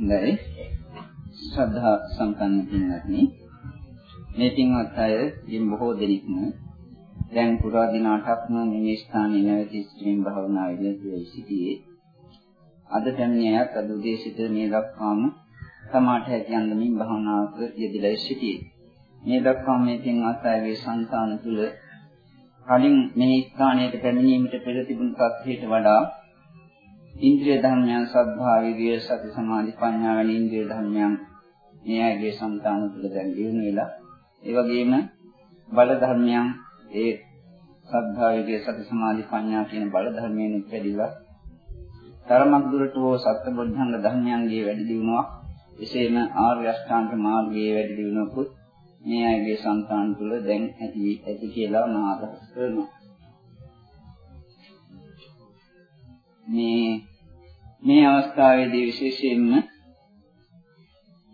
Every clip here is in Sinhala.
හොඳයි. ශ්‍රද්ධා සම්පන්න පින්වත්නි. මේ පින්වත් අය යින් බොහෝ දෙනෙක්ම දැන් පුරා දින 8ක්ම මේ ස්ථානයේ නැවති ස්ත්‍රීන් භාවනාවේදී සිටියේ. අද පැමිණියත් අද උදේ සිට මේ දක්වාම තමාට හැකි අන්දමින් භාවනාවක යෙදලා සිටියේ. මේ දක්වාම මේ පින්වත් අයගේ సంతාන තුල කලින් මේ ස්ථානයට පැමිණීමට පෙර තිබුණු තත්ත්වයට වඩා ඉන්ද්‍රිය ධර්මයන් සද්ධා විරිය සති සමාධි ප්‍රඥා වැනි ඉන්ද්‍රිය ධර්මයන් මේ ඇගේ సంతාන තුළ දැන් දිනු වෙලා ඒ වගේම බල ධර්මයන් ඒ සද්ධා විරිය සති සමාධි ප්‍රඥා කියන බල ධර්මයෙන් උපැදිලා තරමක් දුරට හෝ සත්බුද්ධංග ධර්මයන්ගේ වැඩි දියුණුවක් එසේම ආර්ය අෂ්ටාංග මාර්ගයේ වැඩි දියුණුවකුත් මේ අයගේ సంతාන තුළ දැන් ඇති ඇති කියලා මම අදහස් කරනවා. මේ මේ අවස්ථාවේදී විශේෂයෙන්ම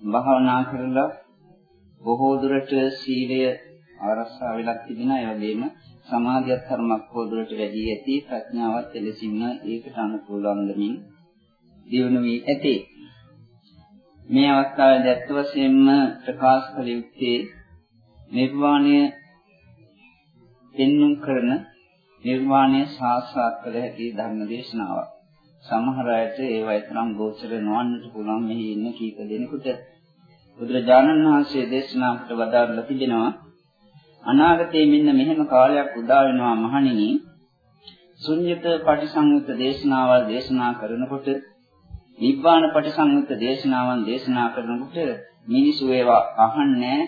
භාවනා කරලා බොහෝ දුරට සීලය ආරක්ෂා වෙලා තිබෙනා ඒ වගේම සමාධියත් ධර්මයක් බොහෝ දුරට වැඩි ඇති ප්‍රඥාවත් එලෙසින්ම ඒකට අනුකූලවන්දමින් දියුණු වී ඇති මේ අවස්ථාවේදී අත් වශයෙන්ම ප්‍රකාශ කළ යුත්තේ නිර්වාණය පෙන්눔 කරන නිර්වාණය සාක්ෂාත් කළ හැකි ධර්ම දේශනාවක්. සමහර අයට ඒව තරම් ගෝචර නොවන්නට පුළුවන් මෙහි ඉන්න කීප දෙනෙකුට බුදුරජාණන් වහන්සේ දේශනා කොට වදාරලා තිබෙනවා අනාගතයේ මෙන්න මෙහෙම කාලයක් උදා වෙනවා මහණෙනි ශුන්්‍යත පටිසංයුත් දේශනාවල් දේශනා කරනකොට නිබ්බාන පටිසංයුත් දේශනාවන් දේශනා කරනකොට මිනිසු ඒවා අහන්නේ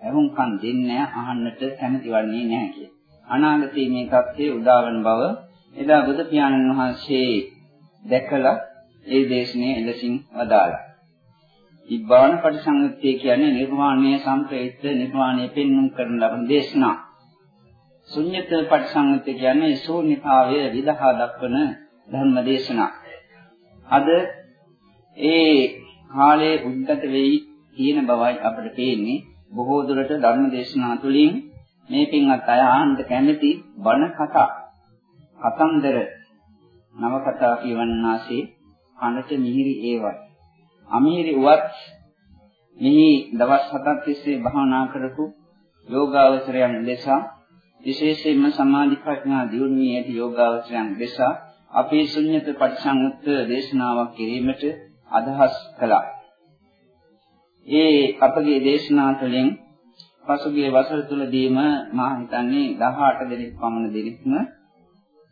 ඇහුම්කන් දෙන්නේ අහන්නට කැමති වන්නේ නැහැ කියලා. අනාගතයේ මේ தත්ත්වය උදාවන බව එදා බුදු පියාණන් වහන්සේ දැකලා ඒ දේශනේ එලෙසින් වදාළා. ඉබ්බාන පරිසංගතිය කියන්නේ නිර්වාණය සම්ප්‍රේත නිර්වාණය පෙන්වුම් කරන ලබන දේශනා. ශුන්්‍යත පරිසංගතිය කියන්නේ ශූන්‍යතාවය විදහා දක්වන ධර්ම දේශනා. අද ඒ කාලයේ උද්ගත වෙයි තියෙන බවයි අපිට පේන්නේ බොහෝ දුරට ධර්ම දේශනා තුළින් මේ පින්වත් අය ආනන්ද කැමැති බණ කතා කතන්දර නව කතා කියවන්නාසේ කනට මිහිරි ඒවා අමිහිරි උවත් මෙහි දවස් හතක් තිස්සේ භාවනා කරපු යෝගාවචරයන් නිසා විශේෂයෙන්ම සමාධි ප්‍රඥා දියුණු වී ඇති යෝගාවචරයන් නිසා අපේ ශුන්්‍යත පරිසංයුක්ත දේශනාවක් කිරීමට අදහස් කළා. ඒ අපගේ දේශනා තුළින් පසුගිය වසර තුලදීම මා හිතන්නේ 18 දෙනෙක් පමණ දෙනෙක්ම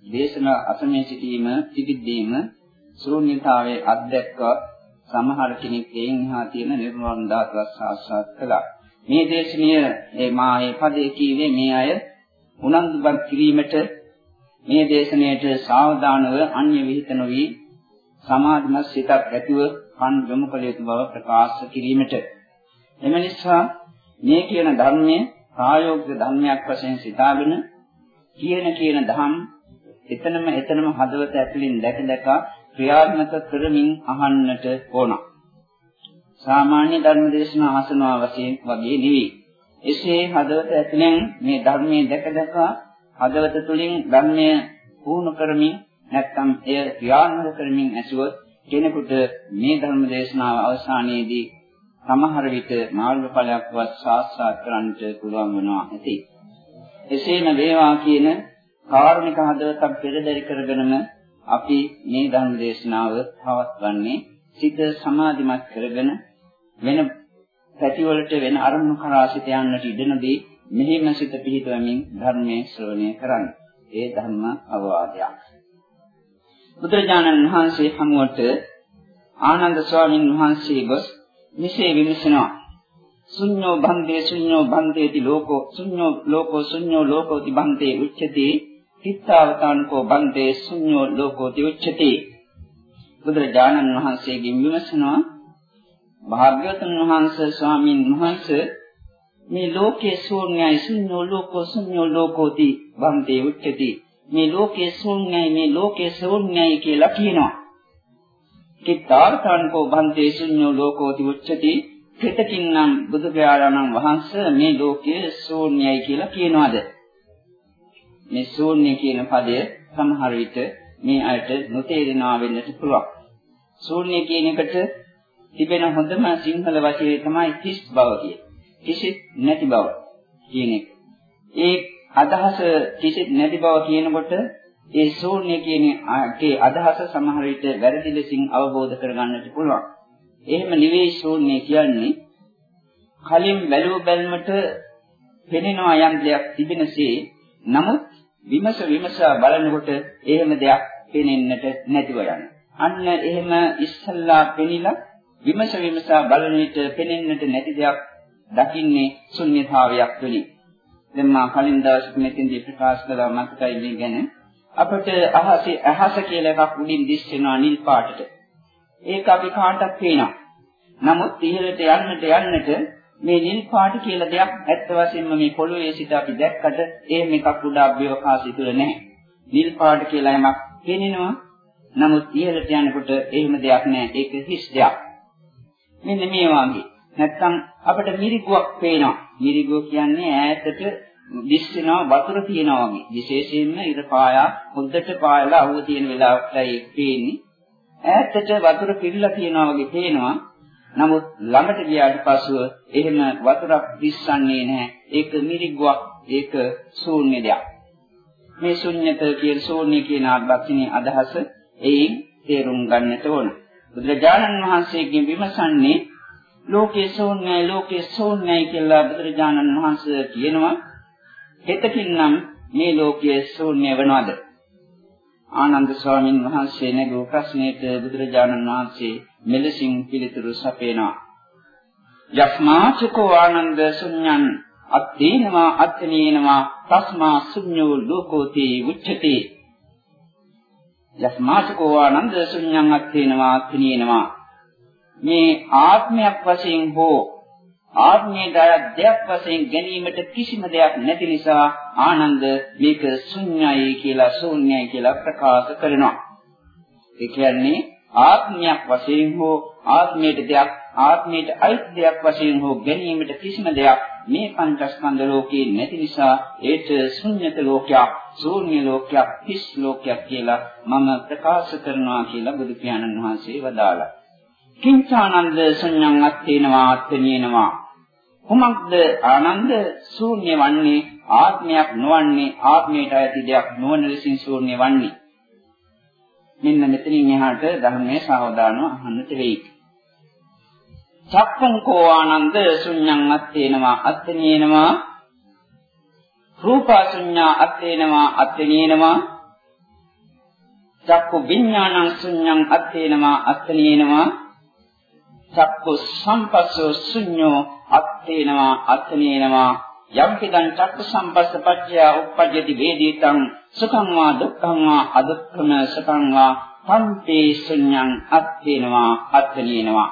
දේශනා අසමේ සිටීම තිබිද්දීම ශූන්‍යතාවයේ අත්දැක්ක සමහර කෙනෙක් එයින් එහා තියෙන නිර්වාණ ධාතුව සාක්ෂාත් කළා. මේ දේශනීය මේ මා මේ පදේ කීවේ මේ අය උනන්දුපත් කිරීමට මේ දේශනයට සාවධානව අන්‍ය විහිත නොවි සමාධිමත් සිතක් ඇතිව කන් යොමු කළ යුතු බව ප්‍රකාශ කිරීමට එම නිසා මේ කියන ධර්මය ප්‍රායෝගික ධර්මයක් වශයෙන් සිතාගෙන කියන කියන ධම් එතනම එතනම හදවත ඇතුලින් දැක දැක ක්‍රියාත්මක කරමින් අහන්නට ඕන. සාමාන්‍ය ධර්ම දේශනා අසනවා වශයෙන් වගේ නෙවෙයි. එසේ හදවත ඇතුලෙන් මේ ධර්මයේ දැක දැක හදවත තුලින් ධර්මය පුහුණු කරමින් නැත්නම් එය ක්‍රියාත්මක කරමින් ඇසුවොත් කෙනෙකුට මේ ධර්ම දේශනාව අවසානයේදී සමහර විට මාර්ගඵලයක්වත් සාක්ෂාත් කරන්නට පුළුවන් වෙනවා ඇති. එසේම වේවා කියන කාරුණික හදවතක් පෙරදරි කරගෙනම අපි මේ ධර්ම දේශනාව පවත්වන්නේ සිත සමාධිමත් කරගෙන වෙන පැතිවලට වෙන අරමුණු කරා සිත යන්නට ඉඩ නොදී මෙහිම සිත පිහිටවමින් ධර්මයේ ශ්‍රවණය කරන්න. ඒ ධර්ම අවවාදයක්. බුදුරජාණන් වහන්සේ හමුවට ආනන්ද ස්වාමීන් වහන්සේ ගොස් මෙසේ විමසනවා ශුඤ්ඤෝ බන්දේ ශුඤ්ඤෝ බන්දේති ලෝකෝ ශුඤ්ඤෝ ලෝකෝ ශුඤ්ඤෝ ලෝකෝති බන්දේ උච්චති තිත්තාවතානකෝ බන්දේ ශුඤ්ඤෝ ලෝකෝති උච්චති බුදුරජාණන් වහන්සේගෙන් විමසනවා භාග්‍යවතුන් වහන්සේ ස්වාමීන් වහන්සේ මේ ලෝකයේ ශූන්‍යයි ශුඤ්ඤෝ ලෝකෝ ශුඤ්ඤෝ ලෝකෝති බන්දේ උච්චති මේ ලෝකයේ ශූන්‍යයි මේ ලෝකයේ ශූන්‍යයි කියලා කියනවා. කිත්තාර්ථානකෝ බන්තේ ශුඤ්ඤෝ ලෝකෝති උච්චති කෙතකින් නම් බුදු පියාණන් වහන්සේ මේ ලෝකයේ ශූන්‍යයි කියලා කියනවාද? මේ ශූන්‍ය කියන පදය සමහර විට මේ අයට නොතේරෙනවා වෙන්නට පුළුවන් ශූන්‍ය කියන එකට තිබෙන හොඳම සිංහල වචනේ තමයි හිස් බව කිය. කිසිත් නැති බව කියන එක. ඒ අදහස කිසිත් නැති බව කියනකොට ඒ ශූන්‍ය කියන ඒ අදහස සමහර විට වැරදි ලෙසින් අවබෝධ කරගන්නට පුළුවන්. එහෙම නෙවෙයි ශූන්‍ය කියන්නේ කලින් බැලුව බැලමට පෙනෙනවා යම් දෙයක් තිබෙනසේ නමුත් විමස විමසා බලනකොට එහෙම දෙයක් පෙනෙන්නට නැතිව යනවා. අන්න එහෙම ඉස්සල්ලා පෙනිලා විමස විමසා බලන විට පෙනෙන්නට නැති දෙයක් දකින්නේ ශුන්‍යතාවයක් තුලින්. දැන් මා කලින් දවසක මෙතෙන්දී ප්‍රකාශ කළා මතකයි මේ ගැන. අපිට අහසේ අහස කියලා එකක් උඩින් දිස් වෙනවා නිල් පාටට. ඒක අපි කාටත් පේනවා. නමුත් ඉහළට යන්නට යන්නට මේ නිල් පාට කියලා දෙයක් ඇත්ත වශයෙන්ම මේ පොළොවේ සිට අපි දැක්කට එහෙම එකක් උඩ අභ්‍යවකාශය තුල නැහැ. නිල් පාට කියලා යමක් පේනිනවා. නමුත් ඉහළට යනකොට එහෙම දෙයක් නැහැ. ඒක හිස් දෙයක්. මෙන්න මේ වගේ. නැත්තම් අපිට මිරිගුවක් පේනවා. මිරිගුව කියන්නේ ඈතට දිස් වෙනවා වතුර තියනවා වගේ. විශේෂයෙන්ම ඉර පායා හොද්දට පායලා අවුව තියෙන වෙලාවටයි පේන්නේ. ඈතට වතුර පිරලා තියනවා වගේ පේනවා. නමුත් ළඟට ගියාට පසුව එහෙම වතුරක් දිස්සන්නේ නැහැ. ඒක මිරිගුවක්, ඒක ශූන්‍ය දෙයක්. මේ ශුන්්‍යත කියන ශූන්‍ය කියන අර්ථයේ අදහස එයින් තේරුම් ගන්නට ඕන. බුදුරජාණන් වහන්සේගෙන් විමසන්නේ ලෝකේ ශූන්‍යයි ලෝකේ ශූන්‍යයි කියලා බුදුරජාණන් වහන්සේ කියනවා. හෙතකින් නම් මේ ලෝකයේ ශූන්‍ය වෙනවද? ආනන්ද ස්වාමීන් වහන්සේ නැගූ ප්‍රශ්නයට බුදුරජාණන් වහන්සේ මෙලෙසින් පිළිතුරු සපයනවා. යස්මාචකෝ ආනන්ද ශුඤ්ඤං අත්තේනවා අත්තනේනවා තස්මා ශුඤ්ඤෝ ලෝකෝති උච්චති. යස්මාචකෝ ආනන්ද ශුඤ්ඤං අත්තේනවා අත්තනේනවා මේ ආත්මයක් වශයෙන් හෝ ආත්මයේ දෙයක් වශයෙන් ගැනීමට කිසිම දෙයක් නැති නිසා ආනන්ද මේක ශුන්‍යයි කියලා ශූන්‍යයි කියලා ප්‍රකාශ කරනවා. ඒ කියන්නේ ආත්මයක් වශයෙන් හෝ ආත්මයට දෙයක් ආත්මයට අයිති දෙයක් වශයෙන් හෝ ගැනීමට කිසිම දෙයක් මේ පංචස්කන්ධ ලෝකේ නැති නිසා ඒට ශුන්්‍යත ලෝකයක් ශූන්‍ය ලෝකයක් හිස් ලෝකයක් කියලා මම ප්‍රකාශ කරනවා කියලා බුදු පියාණන් වහන්සේ වදාළා. කිංචානන්ද ශුන්‍යං අත්තේනවා අත්තේනවා කුමක්ද ආනන්ද? ශූන්‍ය වන්නේ ආත්මයක් නොවන්නේ ආත්මයට ඇති දෙයක් නොවන ලෙසින් ශූන්‍ය වන්නේ. මෙන්න මෙතනින් එහාට ධර්මයේ සාවධානව අහන්නට වෙයි චක්කං කෝ ආනන්ද? ශුන්‍යං අත්තේනවා අත්තේනවා රූපසුඤ්ඤා අත්තේනවා අත්තේනවා චක්කු විඥානං ශුන්‍යං අත්තේනවා අත්තේනවා චක්කු සම්පස්සෝ ශුන්‍යෝ අත්තේනවා අත්තනේනවා යම් කිදං චක්ක සම්පස්ස පච්චය උප්පජ්ජති වේදිතං සුඛං වා දුක්ඛං වා අදුක්ඛම සුඛං වා සම්පේ ශුඤ්ඤං අත්තේනවා අත්තනේනවා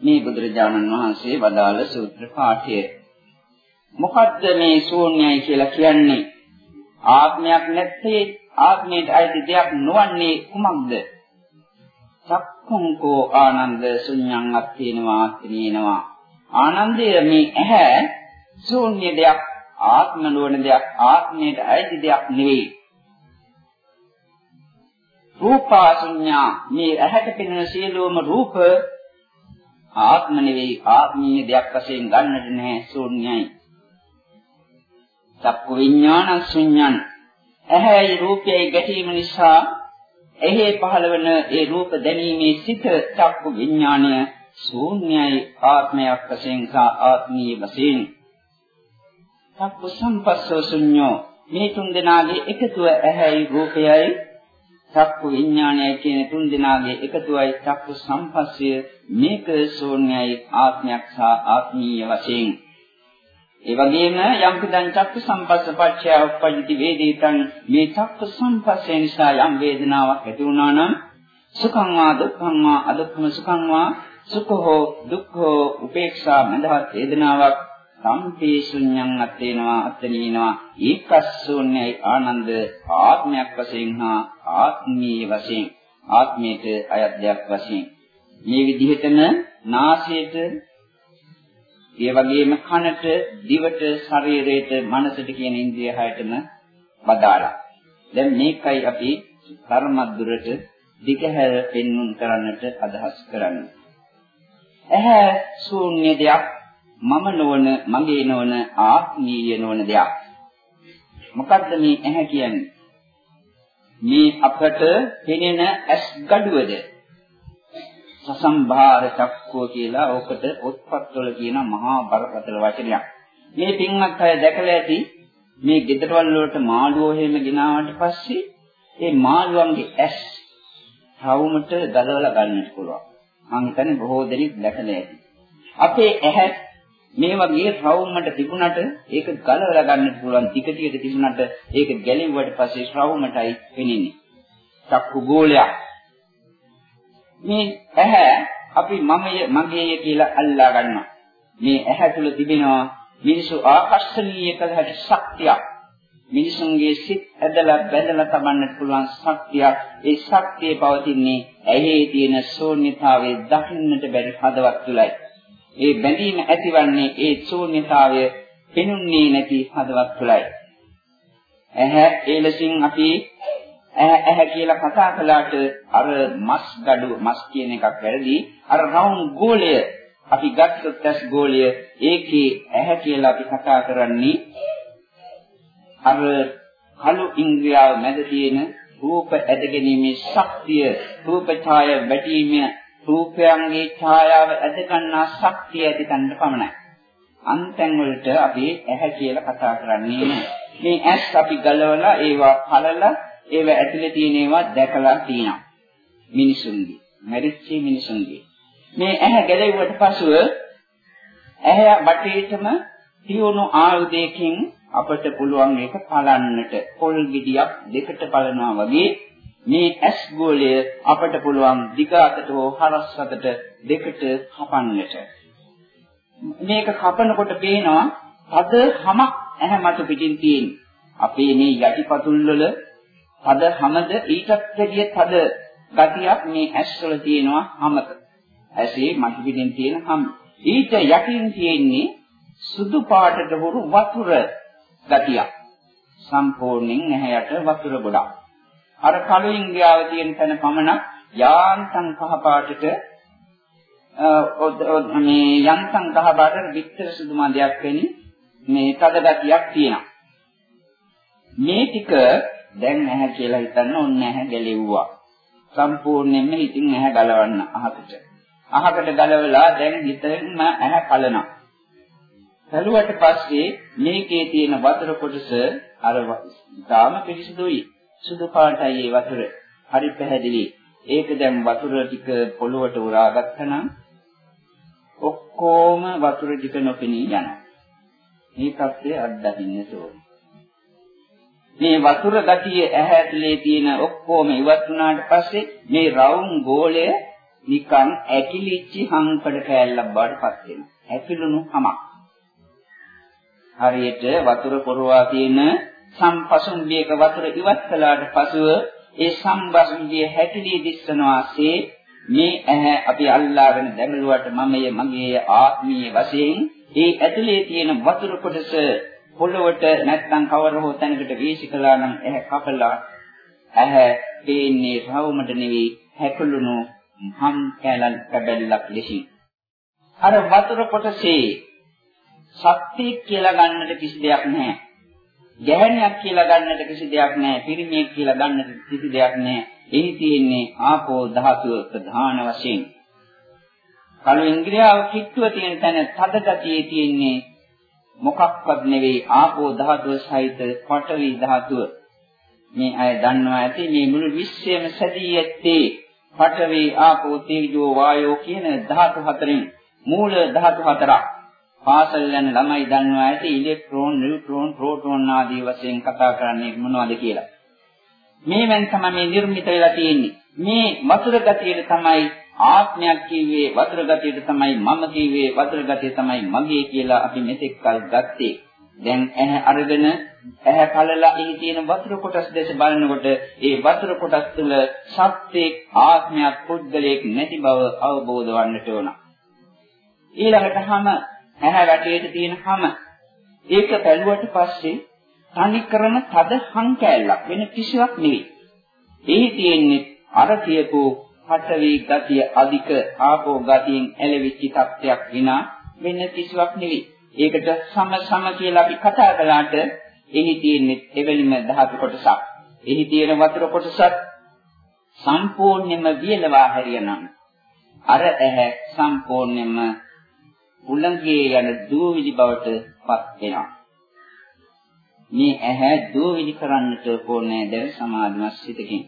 මේ බුදුරජාණන් වහන්සේ වදාළ සූත්‍ර පාඨය. මොකද්ද මේ ශූන්‍යයි කියලා කියන්නේ? ආත්මයක් නැත්තේ ආත්මයට අයිති දෙයක් නොවන්නේ කුමක්ද? චක්ඛුංකෝ ආනන්ද ශුඤ්ඤං අත්තේනවා අත්තනේනවා ආනන්දය මේ ඇහැ ශූන්‍ය දෙයක් ආත්ම නොවන දෙයක් ආත්මයට අයිති දෙයක් නෙවෙයි. රූපාසුඤ්ඤා මේ ඇහැට පෙනෙන සියලුම රූප ආත්ම නෙවෙයි ආත්මීය දෙයක් වශයෙන් ගන්නට නැහැ ශූන්‍යයි. චක්කු විඥාන ශුන්‍යං ඇහැයි රූපයයි ගැටීම නිසා එහි පහළවන ඒ රූප දැනීමේ සිත චක්කු විඥාණය ශූන්‍යයි ආත්මයක් වශයෙන් සහ ආත්මීය වශයෙන්. සබ්බ සම්පස්සෝ ශුන්‍යෝ. මේ තුන් දෙනාගේ එකතුව ඇහැයි රූපයයි චක්කු විඥානයයි කියන තුන් දෙනාගේ එකතුවයි චක්කු සම්පස්සය. මේක ශූන්‍යයි ආත්මයක් සහ ආත්මීය වශයෙන්. ඒ වගේම යම් කිදං චක්කු සම්පස්ස පච්චය උප්පජිති වේදිතං මේ චක්කු සම්පස්සේ නිසා යම් වේදනාවක් ඇති වුණා නම් සුඛං වා දුක්ඛං වා අදුක්ඛම සුඛං වා සුඛෝ දුක්ඛෝ උපේක්ෂා මඳහත් වේදනාවක් සම්පේ ශුන්‍යං අත්තේනවා අත්තනීනවා ඒකස්සෝන්‍යයි ආනන්ද ආත්මයක් වශයෙන් හා ආත්මීය වශයෙන් ආත්මයට අයත්යක් වශයෙන් මේ විදිහටම නාසයට ඒ වගේම කනට දිවට ශරීරයට මනසට කියන ඉන්ද්‍රිය හයටම බදාලා දැන් මේකයි අපි ධර්මද්දුරට දිගහැර පෙන්වුම් කරන්නට අදහස් කරන්නේ ඇහැ ශූන්‍ය දෙයක් මම නොවන මගේ නොවන ආත්මීය නොවන දෙයක්. මොකද්ද මේ ඇහැ කියන්නේ? මේ අපට පෙනෙන ඇස් gaduwද සසම්භාර චක්කෝ කියලා ඕකට උත්පත්වල කියන මහා බරපතල වචනයක්. මේ පින්වත් අය දැකලා ඇති මේ ගෙදරවල වලට මාළුවෝ එහෙම ගෙනාවට පස්සේ ඒ මාළුවන්ගේ ඇස් රවුමට ගලවලා ගන්නට පුළුවන්. මම හිතන්නේ බොහෝ දෙනෙක් දැකලා ඇති. අපේ ඇහැ මේ වගේ රවුමට තිබුණට ඒක ගලවලා ගන්නට පුළුවන් ටික ටික තිබුණට ඒක ගැලෙව්වට පස්සේ රවුමටයි පෙනෙන්නේ. චක්කු ගෝලයක්. මේ ඇහැ අපි මමය මගේය කියලා අල්ලා ගන්නවා. මේ ඇහැ තුල තිබෙනවා මිනිසු ආකර්ෂණීය කළ හැකි ශක්තියක්. මිනිසුන්ගේ සිත් ඇදලා බැඳලා තබන්නට පුළුවන් ශක්තියක්. ඒ ශක්තිය පවතින්නේ ඇහි තියෙන ශූන්‍යතාවයේ දකින්නට බැරි හදවත් තුලයි. ඒ බැඳීම ඇතිවන්නේ ඒ ශූන්‍යතාවය පෙනුන්නේ නැති හදවත් තුලයි. ඇහැ ඒ ලෙසින් අපි ඇහැ ඇහැ කියලා කතා කළාට අර මස් gadu මස් කියන එකක් වැරදි. අර රවුම් ගෝලය අපි ගත්තොත් ඇස් ගෝලය ඒකේ ඇහැ කියලා අපි කතා කරන්නේ අර කළු ඉන්ද්‍රියාව මැද තියෙන රූප ඇදගැනීමේ ශක්තිය රූප ඡාය වැටීම රූපයන්ගේ ඡායාව ඇදගන්නා ශක්තිය ඇතිකන්න පමණයි අන්තෙන් වලට අපි ඇහැ කියලා කතා කරන්නේ මේ ඇස් අපි ගලවලා ඒවා පළලා ඒව ඇතුලේ තියෙන ඒවා දැකලා තියෙනවා. මිනිසුන්ගේ මරිච්ච මිනිසුන්ගේ. මේ ඇහැ ගැලෙව්වට පසුව ඇහැ බටේටම තියුණු ආයුධයකින් අපට පුළුවන් ඒක පලන්නට පොල් ගෙඩියක් දෙකට පලනවා වගේ මේ ඇස් ගෝලය අපට පුළුවන් දිග අතට හෝ හරස් අතට දෙකට කපන්නට. මේක කපනකොට පේනවා තද හමක් ඇහැ මත පිටින් තියෙන අපේ මේ යටිපතුල් වල තද හමද ඊටත් වැඩිය තද ගතියක් මේ ඇස් වල තියෙනවා හමක ඇසේ මත පිටින් තියෙන හම ඊට යටින් තියෙන්නේ සුදු පාටට හුරු වතුර ගතියක්. සම්පූර්ණයෙන් නැහැයට වතුර ගොඩක්. අර කළු ඉන්දියාව තියෙන තැන පමණක් යාන්තම් කහ පාටට මේ යන්තම් කහ පාටට විතර සුදු මදයක් වෙනි මේ තද ගතියක් තියෙනවා. මේ ටික දැන් නැහැ කියලා හිතන්න ඕනේ නැහැ ගැලෙව්වා. සම්පූර්ණයෙන්ම ඉතින් ඇහැ ගලවන්න අහකට. අහකට ගලවලා දැන් හිතෙන්ම ඇහැ කලනවා. කළුවට පස්සේ මේකේ තියෙන වතුර කොටස අර තාම පිරිසිදුයි. සුදු පාටයි ඒ වතුර. හරි පැහැදිලි. ඒක දැන් වතුර ටික පොළොවට උරා ගත්තනම් ඔක්කොම වතුර ටික නොපෙනී යනවා. මේ தත්ත්වය අත්දකින්න ඕනේ. මේ වතුර ගතිය ඇහැ ඇතුලේ තියෙන ඔක්කොම ඉවත් වුණාට පස්සේ මේ රවුම් ගෝලය නිකන් ඇකිලිච්ච හංකඩ කෑල්ලක් බවට පත් වෙනවා. ඇකිලුණු හමක්. හරියට වතුර පොරවා තියෙන සම්පසුම්බියක වතුර ඉවත් කළාට පසුව ඒ සම්බසුම්බිය හැකිලී දිස්සනවාසේ මේ ඇහැ අපි අල්ලාගෙන දැමලුවට මමය මගේ ආත්මීය වශයෙන් ඒ ඇතුලේ තියෙන වතුර කොටස පොළොවට නැත්නම් කවර හෝ තැනකට වීසි කළා නම් ඇහැ කපලා ඇහැ පේන්නේ රවුමට නෙවෙයි හැකලුණු හම් කැලල් කැබැල්ලක් ලෙසින් අර වතුර කොටසේ ශක්තිය කියලා ගන්නට කිසි දෙයක් නැහැ. ගැහණියක් කියලා ගන්නට කිසි දෙයක් නැහැ. පිරිමියෙක් කියලා ගන්නට කිසි දෙයක් නැහැ. එහි තියෙන්නේ ආපෝ ධාතුව ප්‍රධාන වශයෙන්. කලු ඉන්ද්‍රියාව කිට්ටුව තියෙන තැන තද ගතියේ තියෙන්නේ මොකක්වත් නෙවෙයි ආපෝ ධාතුව සහිත පඨවි ධාතුව. මේ අය දන්නවා ඇති මේ මුළු විශ්වයම සැදී ඇත්තේ පඨවි ආපෝ තේජෝ වායෝ කියන ධාතු හතරෙන් මූල ධාතු හතරක්. පාසල් යන ළමයි දන්නවා ඇති ඉලෙක්ට්‍රෝන, නියුට්‍රෝන, ප්‍රෝටෝන ආදී වශයෙන් කතා කරන්නේ මොනවද කියලා. මේවෙන් තමයි මේ නිර්මිත වෙලා තියෙන්නේ. මේ වතුර ගතියට තමයි ආත්මයක් කිව්වේ වතුර ගතියට තමයි මම කිව්වේ වතුර ගතිය තමයි මගේ කියලා අපි මෙතෙක් කල් ගත්තේ. දැන් ඇහැ අරගෙන ඇහැ කලලා එහි තියෙන වතුර කොටස් දැස බලනකොට ඒ වතුර කොටස් තුළ සත්‍යයක් ආත්මයක් පුද්ගලයක් නැති බව අවබෝධ වන්නට ඕන. ඊළඟට හැම ඇහැ වැටේට තියෙන හැම ඒක බැලුවට පස්සේ තනි කරම තද හං කෑල්ලක් වෙන කිසිවක් නෙවෙයි. එහි තියෙන්නේ අර කියපු පඨවි ගතිය අධික ආපෝ ගතියෙන් ඇලවිච්ච තත්ත්වයක් විනා වෙන කිසිවක් නෙවෙයි. ඒකට සම සම කියලා අපි කතා කළාට එහි තියෙන්නේ එවැනිම ධාතු කොටසක්. එහි තියෙන වතුර කොටසත් සම්පූර්ණයෙන්ම වියලවා හැරියනම් අර ඇහැ සම්පූර්ණයෙන්ම උලංගියේ යන දූවිලි බවට පත් වෙනවා. මේ ඇහැ දූවිලි කරන්නට ඕනේ දැන් සමාධිමත් සිතකින්.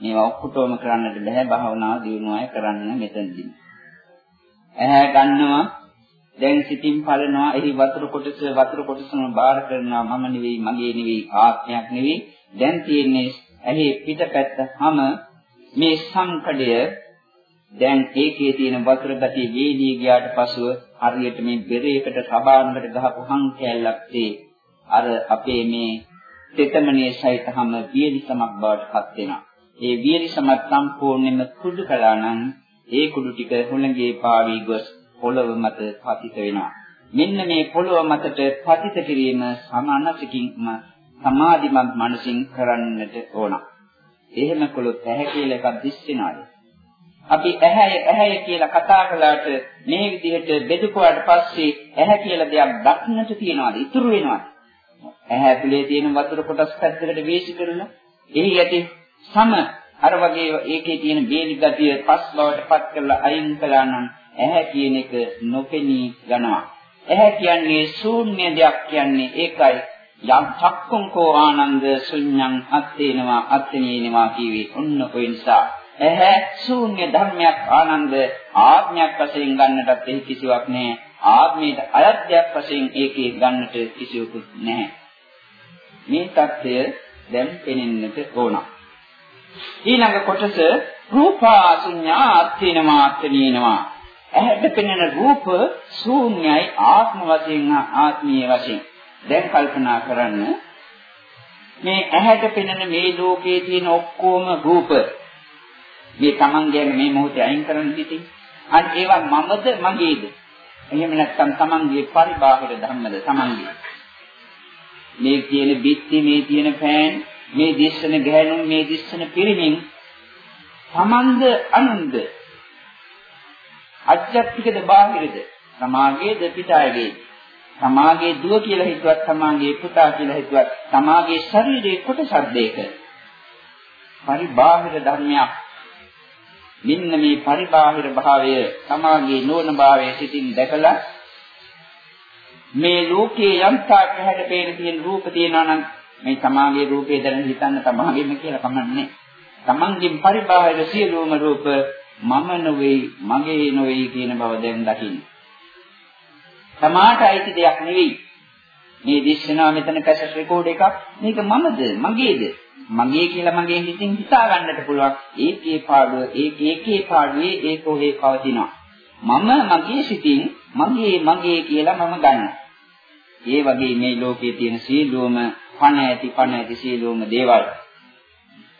මේවා ඔක්කොටම කරන්නට බෑ භාවනාව දියුණුවයි කරන්න මෙතනදී. ඇහැ ගන්නවා දැන් සිතින් පලනවා එහි වතුර කොටස වතුර කොටසම බාර කරනවා මම නෙවෙයි මගේ නෙවෙයි ආත්මයක් නෙවෙයි දැන් තියෙන්නේ ඇහි පිටපැත්ත හැම මේ සංකඩය දැන් ඒකේ තියෙන වතුර ගතිය වේදී ගියාට පසුව හරියට මේ බෙරේකට සබානකට ගහපු හං කැල්ලක් තේ අර අපේ මේ තෙතමනේ සහිතවම වියලි සමක් බවට පත් වෙනවා. ඒ වියලි සමත් සම්පූර්ණයෙන්ම කුඩු කළා නම් ඒ කුඩු ටික හුළඟේ පාවී ගොස් පොළව මත පතිත වෙනවා. මෙන්න මේ පොළව මතට පතිත කිරීම සමානසිකින්ම සමාධිමත් මනසින් කරන්නට ඕන. එහෙම කළොත් ඇහැ කියලා එකක් දිස්සෙනවාද? අපි ඇහැය ඇහැය කියලා කතා කළාට මේ විදිහට බෙදුකුවාට පස්සේ ඇහැ කියලා දෙයක් දක්නට තියනවාද? ඉතුරු වෙනවද? ඇහැ ඇතුලේ තියෙන වතුර කොටස් පැත්තකට වේසි කරලා එහි යටි සම අර වගේ ඒකේ තියෙන බේලි ගතිය පස් බවට පත් කරලා අයින් කළා නම් ඇහැ කියන එක නොපෙනී යනවා. ඇහැ කියන්නේ ශූන්‍ය දෙයක් කියන්නේ ඒකයි. යම් චක්කුංකෝ ආනන්ද ශුඤ්ඤං අත්තේනවා අත්තේනවා කියවේ ඔන්න ඔය නිසා ඇහැ ශූන්‍ය ධර්මයක් ආනන්ද ආත්මයක් වශයෙන් ගන්නටත් එහි කිසිවක් නැහැ. ආත්මයට අයත්යක් වශයෙන් ඒකේ ගන්නට කිසිවකුත් නැහැ. මේ தත්ය දැන් පෙනෙන්නට ඕන. ඊළඟ කොටස රූපාසුඤ්ඤා අත්තිනවා අත්තිනවා. ඇහැට පෙනෙන රූප ශූන්‍යයි ආත්ම වශයෙන් ආත්මීය වශයෙන්. දැන් කල්පනා කරන්න මේ ඇහැට පෙනෙන මේ ලෝකයේ තියෙන ඔක්කොම රූප මේ Tamange මේ මොහොතේ අයින් කරන්න ඉතින් අන් ඒවා මමද මගේද එහෙම නැත්නම් Tamange පරිබාහිර ධර්මද Tamange මේ තියෙන බිත්ති මේ තියෙන ෆෑන් මේ දිස්සන ගැහණුන් මේ දිස්සන පිරිමින් Tamanද අනුන්ද? අධ්‍යාත්මිකද බාහිරද? සමාගයේද පිටායේද සමාගයේ දුව කියලා හිතුවත් සමාගයේ පුතා කියලා හිතුවත් සමාගයේ ශරීරයේ කොටසක් දෙක. පරිබාහිර ධර්මයක්. මෙන්න මේ පරිබාහිර භාවය සමාගයේ නෝන භාවය සිටින් දැකලා මේ ලෝකයේ යම්තා පැහැට පේන තියෙන රූප තියෙනවා නම් මේ සමාගයේ රූපේ දැන හිතන්න තමන්ගෙම කියලා කමන්නේ. තමන්ගෙන් පරිබාහිර සියලුම රූප මම නොවේ මගේ නොවේ කියන බව දැන් දකින්න. සමාට අයිති දෙයක් නෙවෙයි. මේ දිස්සනවා මෙතන කැසට් රෙකෝඩ් එකක් මේක මමද මගේද මගේ කියලා මගේ හිතින් හිතා ගන්නට පුළුවන් ඒකේ පාඩුව ඒ ඒකේ පාඩුවේ ඒක ඔහේ පවතිනවා මම මගේ සිතින් මගේ මගේ කියලා මම ගන්නවා ඒ වගේ මේ ලෝකයේ තියෙන සියලුම පණ ඇති පණ ඇති සියලුම දේවල්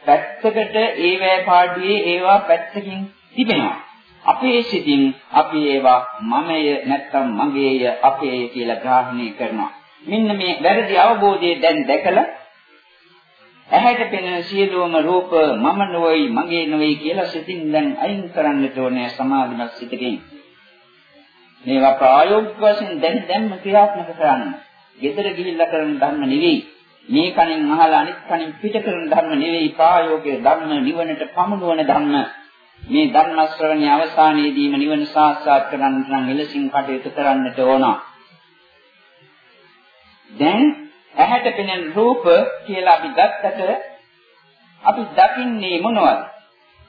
පැත්තකට ඒවැ පාඩුවේ ඒවා පැත්තකින් තිබෙනවා. අපේ සිතින් අපි ඒවා මමය නැත්තම් මගේය අපේය කියලා ග්‍රහණය කරනවා. මෙන්න මේ වැරදි අවබෝධය දැන් දැකලා ඇහැට පෙනෙන සියලුම රූප මම නොවයි මගේ නොවයි කියලා සිතින් දැන් අයින් කරන්නට ඕනේ සමාධිමත් සිතකින්. මේවා ප්‍රායෝගික වශයෙන් දැන් දැන්ම ක්‍රියාත්මක කරන්න. gedara ගිහිල්ලා කරන ධර්ම නෙවෙයි. මේ කණෙන් අහලා අනිත් කණෙන් පිට කරන ධර්ම නෙවෙයි ප්‍රායෝගික ධර්ම නිවනට පමුණුවන ධර්ම. මේ ධර්ම ශ්‍රවණයේ අවසානයේදීම නිවන සාක්ෂාත් කරගන්න නම් එලෙසින් කටයුතු කරන්නට ඕන. දැන් ඇහැට පෙනෙන රූප කියලා අපි ගත්තට අපි දකින්නේ මොනවද?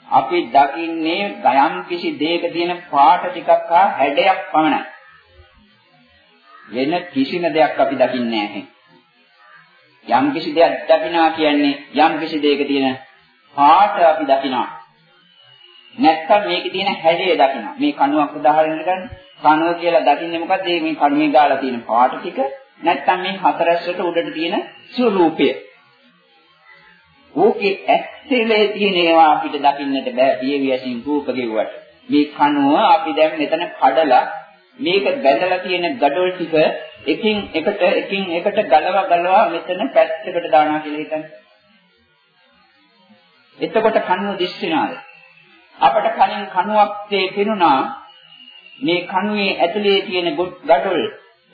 අපි දකින්නේ ගයම් කිසි දෙයක තියෙන පාට ටිකක් හා හැඩයක් පමණයි. වෙන කිසිම දෙයක් අපි දකින්නේ නැහැ. යම් කිසි දෙයක් දකිනවා කියන්නේ යම් කිසි දෙයක තියෙන පාට අපි දකිනවා. නැත්තම් මේකේ තියෙන හැඩය දකිනවා. මේ කණුවක් උදාහරණයක් ගන්න. කණුව කියලා දකින්නේ මොකද්ද? මේ කණුවේ ගාලා තියෙන පාට ටික නැත්නම් මේ හතරැස්සට උඩට තියෙන ස්වરૂපය. ඕකේ ඇත්තලේ තියෙන ඒවා අපිට දකින්නට බෑ පියවියසින් රූප ගෙවුවට. මේ කනුව අපි දැන් මෙතන කඩලා මේක බැඳලා තියෙන gadol ටික එකින් එකට එකින් එකට ගලවා ගලවා මෙතන පැත්තකට දානවා කියලා හිතන්න. එතකොට කනුව දිස් වෙනවාද? අපට කලින් කණුවක් තේ පෙනුණා මේ කණුවේ ඇතුලේ තියෙන gadol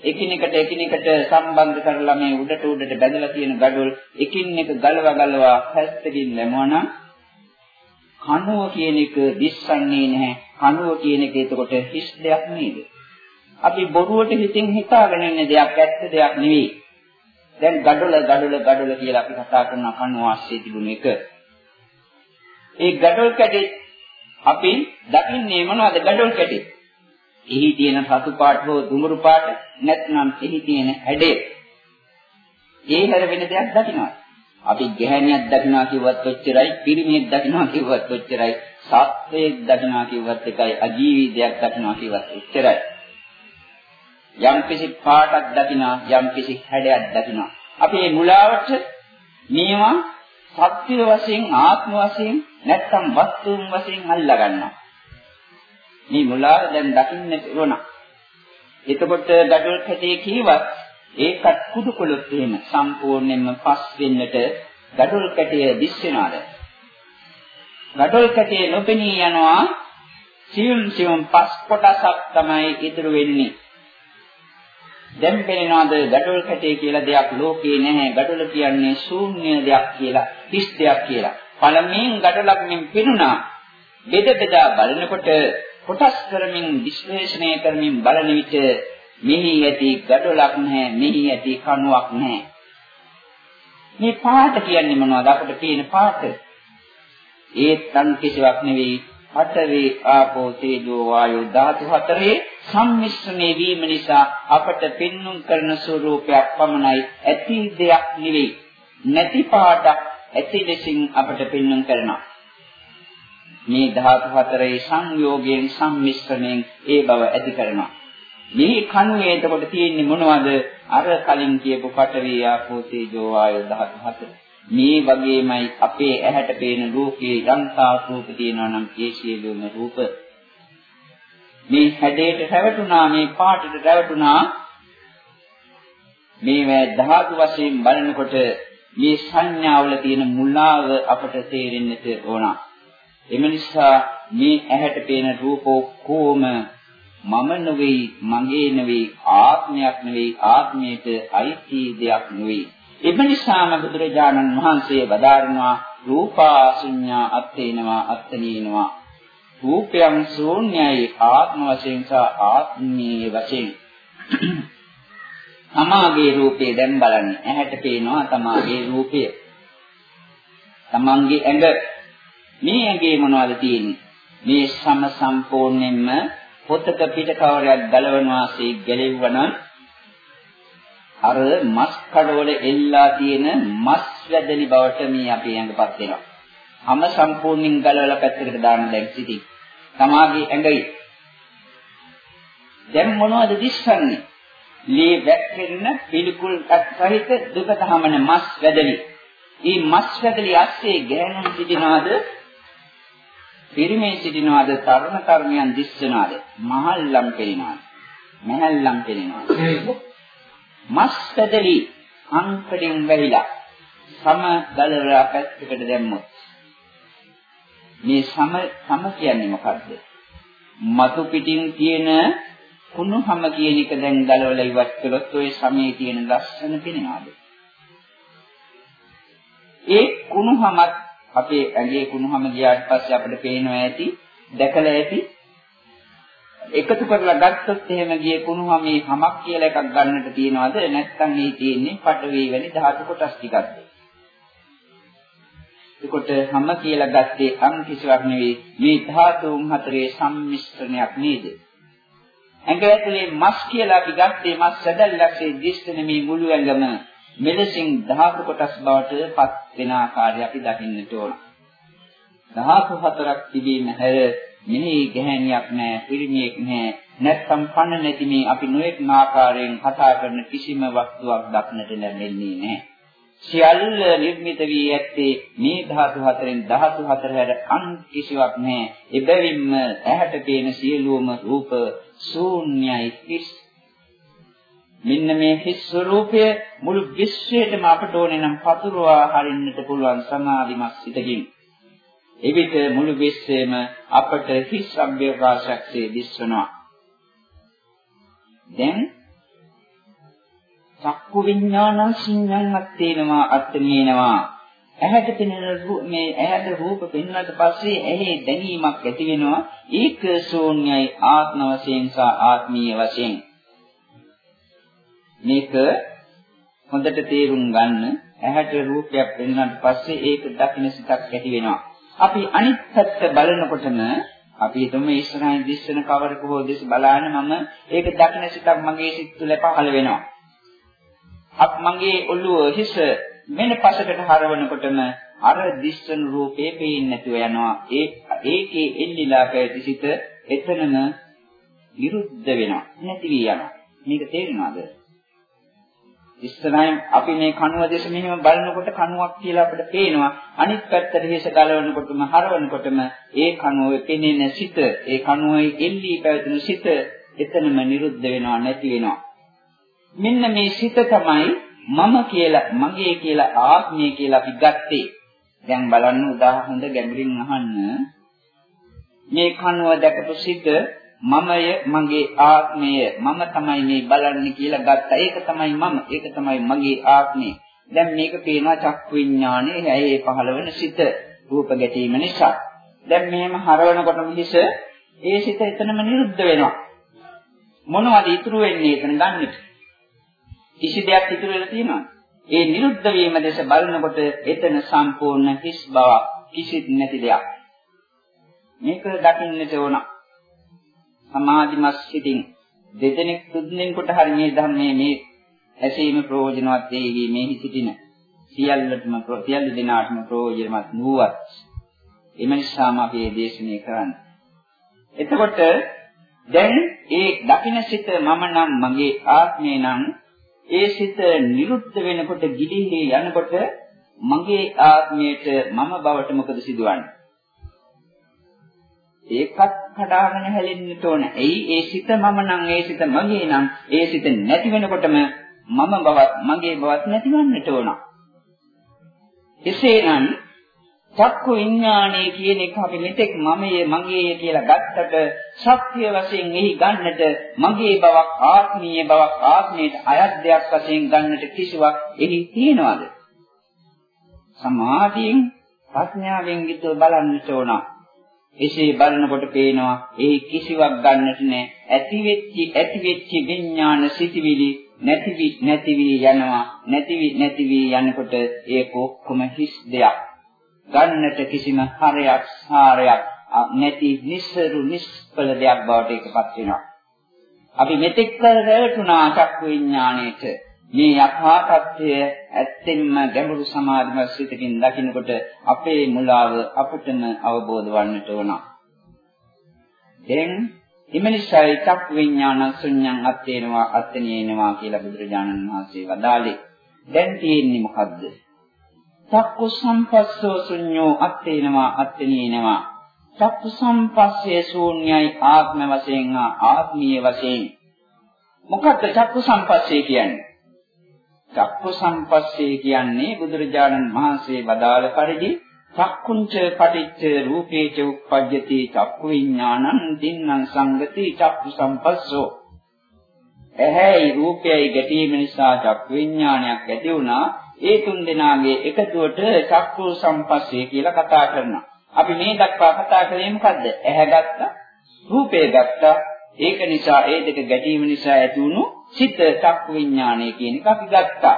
එකිනෙකට එකිනෙකට සම්බන්ධ කරලා මේ උඩට උඩට බැඳලා තියෙන gadol එකින් එක ගලවා ගලවා හැස්තකින් ලැබුණා කණුව කියන එක දිස්සන්නේ නැහැ. කණුව කියන එක එතකොට හිස් දෙයක් නේද? අපි බොරුවට හිතින් හිතාගෙන ඉන්න දෙයක් ඇත්ත දෙයක් නෙවෙයි. දැන් gadol gadol gadol කියලා අපි කතා කරන කණුව ASCII තිබුණ එක. ඒ gadol කැටේ අපි දකින්නේ මොනවද? gadol කැටේ. එහි තියෙන සතු පාට හෝ දුමුරු පාට නැත්නම් එහි තියෙන හැඩය. ඒ හැර වෙන දෙයක් දකින්නවා. අපි ගැහණියක් දකින්නවා කිව්වත් ඔච්චරයි, පිරිමියෙක් දකින්නවා කිව්වත් ඔච්චරයි, සත්වයෙක් දකින්නවා කිව්වත් එකයි, අජීවී දෙයක් දකින්නවා කිව්වත් ඔච්චරයි. යම්කිසි පාටක් දකින්නවා, යම්කිසි හැඩයක් දකින්නවා. අපි මේ මුලාවට මේවා සත්‍ය වශයෙන්, ආත්ම වශයෙන්, නැත්නම් වස්තුන් වශයෙන් අල්ලා ගන්නවා. මේ මුලාව දැන් දකින්නට ඕන. එතකොට gadol කැටේ කීවත් ඒකත් කුඩු කොළොත් එහෙම සම්පූර්ණයෙන්ම පස් වෙන්නට gadol කැටය දිස් වෙනවාද? gadol කැටේ නොපෙනී යනවා සියුම් සියුම් පස් කොටසක් තමයි ඉතුරු වෙන්නේ. දැන් පෙනෙනවාද gadol කැටේ කියලා දෙයක් ලෝකේ නැහැ. gadol කියන්නේ ශූන්‍ය දෙයක් කියලා, හිස් දෙයක් කියලා. පළමුවෙන් gadolක් මෙන් පෙනුණා. බෙද බෙදා බලනකොට කොටස් කරමින් විශ්ලේෂණය කරමින් බලන විට මෙහි ඇති gadolak නැහැ මෙහි ඇති කණුවක් නැහැ. මේ පාට කියන්නේ මොනවද? අපිට තියෙන පාට. ඒත් අන් කිසිවක් නෙවෙයි. අටවේ ආපෝ තේජෝ වායෝ ධාතු හතරේ සම්මිශ්‍රණය වීම නිසා අපට පින්නුම් කරන ස්වરૂපයක් පමණයි. ඇති දෙයක් නෙවෙයි. නැති පාටක් ඇති ලෙසින් අපට පින්නම් කරනවා. මේ ධාතු හතරේ සංයෝගයෙන් සම්මිශ්‍රණයෙන් ඒ බව ඇති කරනවා. මේ කණුවේ එතකොට තියෙන්නේ මොනවද? අර කලින් කියපු පඨවි ආපෝ තේජෝ වායෝ ධාතු හතර. මේ වගේමයි අපේ ඇහැට පේන රූපේ යන්තා රූප තියෙනවා නම් ඒ සියලුම රූප මේ හැඩයට රැවටුණා මේ පාටට රැවටුණා මේවා ධාතු වශයෙන් බලනකොට මේ සංඥාවල තියෙන මුලාව අපට තේරෙන්නට ඕන. එම නිසා මේ ඇහැට පේන රූප ඔක්කොම මම නෙවෙයි මගේ නෙවෙයි ආත්මයක් නෙවෙයි ආත්මයට අයිති දෙයක් නෙවෙයි. එම නිසාම බුදුරජාණන් වහන්සේ වදාරනවා රූපා ශුඤ්ඤා අත්තේනවා අත්තනීනවා. රූපයන් ශූන්‍යයි ආත්ම වශයෙන් සහ ආත්මීය වශයෙන්. තමාගේ රූපේ දැන් බලන්න. ඇහැට පේනවා තමාගේ රූපය. තමන්ගේ ඇඟ මේ ඇඟේ මොනවද තියෙන්නේ? මේ සම සම්පූර්ණයෙන්ම පොතක පිට කවරයක් ගලවනවාසේ ගැලෙවන අර මස් කඩවල එල්ලා තියෙන මස් වැදලි බවට මේ අපේ ඇඟපත් වෙනවා. හැම සම්පූර්ණයෙන් ගලවලා පැත්තකට දාන්න දැන් සිටි. තමාගේ ඇඟයි. දැන් මොනවද දිස්සන්නේ? ලී වැක්කෙන්න පිළිකුල් සහිත දුක තමන මස් වැදලි. මේ මස් වැදලි ඇස්සේ ගෑනුන් සිටිනාද පිරිමේ සිටිනවාද තරුණ තරුණියන් දිස්සනවාද මහල්ලම් පෙනෙනවාද මහල්ලම් පෙනෙනවාද මස් පැදලි අංකඩෙන් වැහිලා සම ගලවලා පැත්තකට දැම්මොත් මේ සම සම කියන්නේ මොකද්ද? මතු පිටින් තියෙන කුණුහම කියන එක දැන් ගලවලා ඉවත් කළොත් ওই සමයේ තියෙන ලස්සන පෙනෙනවාද ඒ කුණුහමත් අපේ ඇඟේ කුණුහම ගියාට පස්සේ අපිට පේනවා ඇති දැකලා ඇති. එකතු කරලා ගත්තොත් එහෙම ගියේ කුණුහමේ හැමක් කියලා එකක් ගන්නට තියනවාද? නැත්නම් මේ තියෙන්නේ පටවේ වැනි ධාතු කොටස් ටිකක්ද? එතකොට හැම කියලා ගත්තේ අන් කිසිවක් නෙවෙයි. මේ ධාතුන් හතරේ සම්මිශ්‍රණයක් නේද? ඇඟ ඇතුලේ මස් කියලා අපි ගත්තේ මස් සැදල්ලක්සේ දිස්සන මේ මුළු ඇඟම මෙලෙසින් ධාතු කොටස් බවට පත් වෙන ආකාරය අපි දකින්නට ඕන. ධාතු හතරක් තිබීම හැර මෙහි ගැහණියක් නැහැ, පිරිමියෙක් නැහැ, නැත්නම් පණ නැති මේ අපි නොඑක් ආකාරයෙන් කතා කරන කිසිම වස්තුවක් දක්නට ලැබෙන්නේ නැහැ. සියල්ල නිර්මිත වී ඇත්තේ මේ ධාතු හතරෙන් ධාතු හතර හැර අන් කිසිවක් නැහැ. එබැවින්ම ඇහැට පේන සියලුම රූප ශූන්‍යයි කිස් මෙන්න මේ හිස් ස්වરૂපය මුළු විශ්වයටම අපට ඕනේ නම් පතුරවා හරින්නට පුළුවන් සමාධිමත් සිතකින්. එවිට මුළු විශ්වයම අපට හිස් අභ්‍යවකාශයක්සේ දිස්වනවා. දැන් චක්කු විඥාන සිඤ්ඤාණක් තේනවා අත්මිනවා. ඇහැට පෙනෙන මේ ඇහැට රූප පෙන්වන්නට පස්සේ ඇහි දැනීමක් ඇති වෙනවා. ඒක ශූන්‍යයි ආත්ම වශයෙන් සහ ආත්මීය වශයෙන්. මේක හොඳට තේරුම් ගන්න ඇහැට රූපයක් පෙන්වන්නට පස්සේ ඒක දකින්න සිතක් ඇති වෙනවා. අපි අනිත් පැත්ත බලනකොටම අපි හිතමු ඉස්සරහින් දිස්සන කවරක හෝ දෙස බලාන මම ඒක දකින්න සිතක් මගේ සිත් තුළ පහළ වෙනවා. අත් මගේ ඔළුව හිස මෙන්න පසකට හරවනකොටම අර දිස්සන රූපේ පේන්නේ නැතුව යනවා. ඒ ඒකේ එල්ලිලා පැවති සිත එතනම විරුද්ධ වෙනවා. නැති වී යනවා. මේක තේරෙනවද? ඉස්සරහින් අපි මේ කණුව දෙස මෙහෙම බලනකොට කණුවක් කියලා අපිට පේනවා. අනිත් පැත්තට හිස ගලවනකොටම හරවනකොටම ඒ කණුවේ පෙනෙන සිත, ඒ කණුවේ එල්ලී පැවතුණු සිත එතනම නිරුද්ධ වෙනවා නැති වෙනවා. මෙන්න මේ සිත තමයි මම කියලා, මගේ කියලා, ආත්මය කියලා අපි ගත්තේ. දැන් බලන්න උදාහරණ ගැඹුරින් අහන්න. මේ කණුව දැකපු සිත මමය මගේ ආත්මය මම තමයි මේ බලන්නේ කියලා ගත්තා. ඒක තමයි මම. ඒක තමයි මගේ ආත්මය. දැන් මේක පේනවා චක්කු විඥානේ ඇයි පහළ වෙන සිත රූප ගැටීම නිසා. දැන් මෙහෙම හරවනකොටම හිස ඒ සිත එතනම නිරුද්ධ වෙනවා. මොනවද ඉතුරු වෙන්නේ එතන ගන්නට? කිසි දෙයක් ඉතුරු වෙලා තියෙනවද? ඒ නිරුද්ධ වීම දැස බලනකොට එතන සම්පූර්ණ හිස් බවක් කිසිත් නැති දෙයක්. මේක දකින්නට ඕන. සමාධිමත් සිටින් දෙදෙනෙක් තුන්දෙනෙකුට හරි මේ ධර්මයේ මේ ඇසීම ප්‍රයෝජනවත් වේවි මේ සිටින සියල්ලටම සියලු දෙනාටම ප්‍රයෝජනවත් නුවත් එම නිසාම අපි මේ දේශනේ කරන්නේ. එතකොට දැන් ඒ දකින්න සිත මම නම් මගේ ආත්මය නම් ඒ සිත නිරුද්ධ වෙනකොට ගිලිහි යනකොට මගේ ආත්මයට මම බවට මොකද සිදුවන්නේ? ඒකත් කඩාගෙන හැලෙන්නට ඕන. එයි ඒ සිත මම නම් ඒ සිත මගේ නම් ඒ සිත නැති වෙනකොටම මම බවත් මගේ බවත් නැතිවන්නට ඕන. එසේනම් චක්කු විඥානයේ කියන එක අපි මෙතෙක් මමයේ මගේ කියලා ගත්තට සත්‍ය වශයෙන් එහි ගන්නට මගේ බවක් ආත්මීය බවක් ආත්මයට අයත් දෙයක් වශයෙන් ගන්නට කිසිවක් එහි තියනවාද සමාධියෙන් ප්‍රඥාවෙන් යුතුව බලන්නට ඕන එසේ බලනකොට පේනවා ඒ කිසිවක් ගන්නට නෑ. ඇති වෙච්චි ඇති වෙච්චි විඥාන සිටිවිලි නැතිවි නැතිවි යනවා. නැතිවි නැතිවි යනකොට ඒක ඔක්කොම හිස් දෙයක්. ගන්නට කිසිම හරයක් සාරයක් නැති නිස්සරු නිස්පල දෙයක් බවට ඒකපත් වෙනවා. අපි මෙතෙක් කල රැවටුණා චක්කු විඥාණයට. මේ යථා තත්ත්වය ඇත්තෙන්ම ගැඹුරු සමාධිමත් සිතකින් දකිනකොට අපේ මුලාව අපටම අවබෝධ වන්නට ඕන. දැන් ඉමනිසයි චක්කු විඥාන ශුන්‍යං අත්තේනවා අත්තේනවා කියලා බුදුරජාණන් වහන්සේ වදාළේ. දැන් තියෙන්නේ මොකද්ද? චක්කු සම්පස්සෝ ශුඤ්ඤෝ අත්තේනවා අත්තේනවා චක්කු සම්පස්සේ ශූන්‍යයි ආත්ම වශයෙන් හා ආත්මීය වශයෙන් මොකක්ද චක්කු සම්පස්සේ කියන්නේ චක්කු සම්පස්සේ කියන්නේ බුදුරජාණන් වහන්සේ වදාළ පරිදි චක්කුංච පටිච්ච රූපේච උප්පජ්ජති චක්කු විඥානං දින්නම් සංගති චක්කු සම්පස්සෝ ඇහැයි රූපයයි ගැටීම නිසා චක්කු විඥානයක් ඇති වුණා ඒ තුන් දෙනාගේ එකතුවට චක්කු සම්පස්සේ කියලා කතා කරනවා. අපි මේ දක්වා කතා කළේ මොකද්ද? ඇහැ ගත්තා, රූපය ගත්තා. ඒක නිසා ඒ දෙක ගැටීම නිසා ඇති වුණු සිත චක්කු විඥානය කියන එක අපි ගත්තා.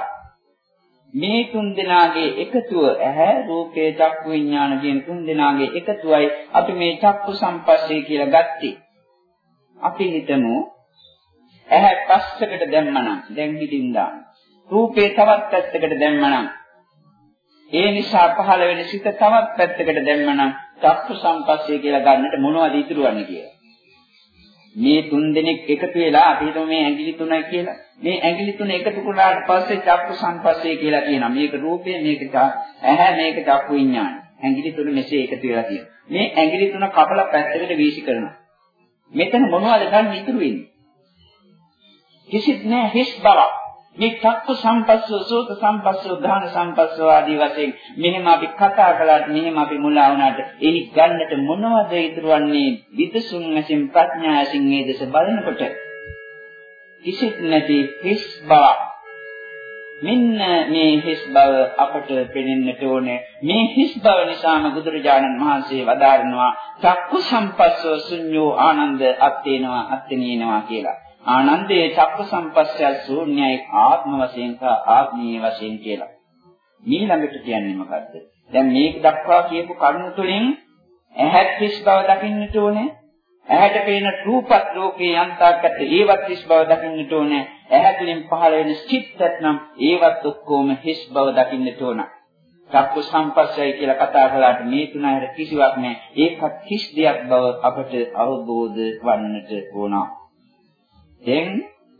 මේ තුන් දෙනාගේ එකතුව ඇහැ රූපේ චක්කු විඥාන කියන තුන් දෙනාගේ එකතුවයි අපි මේ චක්කු සම්පස්සේ කියලා ගත්තේ. අපි හිතමු ඇහැ පස්සකට දැම්මනම් දැන් හිතින් දාන්න. රූපේ තවත් පැත්තකට දැම්මනම් ඒ නිසා පහළ වෙන සිත තවත් පැත්තකට දැම්මනම් චක්කු සංපස්සේ කියලා ගන්නට මොනවද ඉතුරුවන්නේ කියලා. මේ තුන් දෙනෙක් එකතු වෙලා අපි හිතමු මේ ඇඟිලි තුනයි කියලා. මේ ඇඟිලි තුන එකතු වුණාට පස්සේ චක්කු සංපස්සේ කියලා කියනවා. මේක රූපය, මේක ඇහැ, මේක චක්කු විඥාන. ඇඟිලි තුන මෙසේ එකතු වෙලා තියෙනවා. මේ ඇඟිලි තුන කපලා පැත්තකට වීසි කරනවා. මෙතන මොනවද ගන්න ඉතුරු වෙන්නේ? කිසිත් නෑ හිස් බවක්. මේ චක්කු සම්පස්සෝ සෝත සම්පස්සෝ ධාන සම්පස්සෝ ආදී වශයෙන් මෙහෙම අපි කතා කළාට මෙහෙම අපි මුලා වුණාට එනි ගන්නට මොනවද ඉතුරුවන්නේ විදසුන් ඇසින් ප්‍රඥා ඇසින් මේ දෙස බලනකොට. කිසිත් නැති හිස් බවක්. මෙන්න මේ හිස් බව අපට පෙනෙන්නට ඕනේ. මේ හිස් බව නිසාම බුදුරජාණන් වහන්සේ වදාරනවා චක්කු සම්පස්සෝ ශුඤ්ඤෝ ආනන්ද අත්තේනවා අත්තේනීනවා කියලා. ආනන්දේ චක්ක සම්පස්සය ශූන්‍යයි ආත්ම වශයෙන් සහ ආත්මීය වශයෙන් කියලා. ඊළඟට කියන්නේ මොකද්ද? දැන් මේක දක්වා කියපු කරුණු තුලින් ඇහත් කිස් බව දකින්නට ඕනේ. ඇහැට පේන රූපත් ලෝකේ යන්තාකට ඒවත් හිස් බව දකින්නට ඕනේ. ඇහැ තුලින් පහළ වෙන චිත්තත් නම් ඒවත් ඔක්කොම හිස් බව දකින්නට ඕන. චක්කු සම්පස්සය කියලා කතා කළාට මේ තුන හැර කිසිවක් නැහැ. ඒකත් හිස් දෙයක් බව අපට අවබෝධ වන්නට ඕන. එන්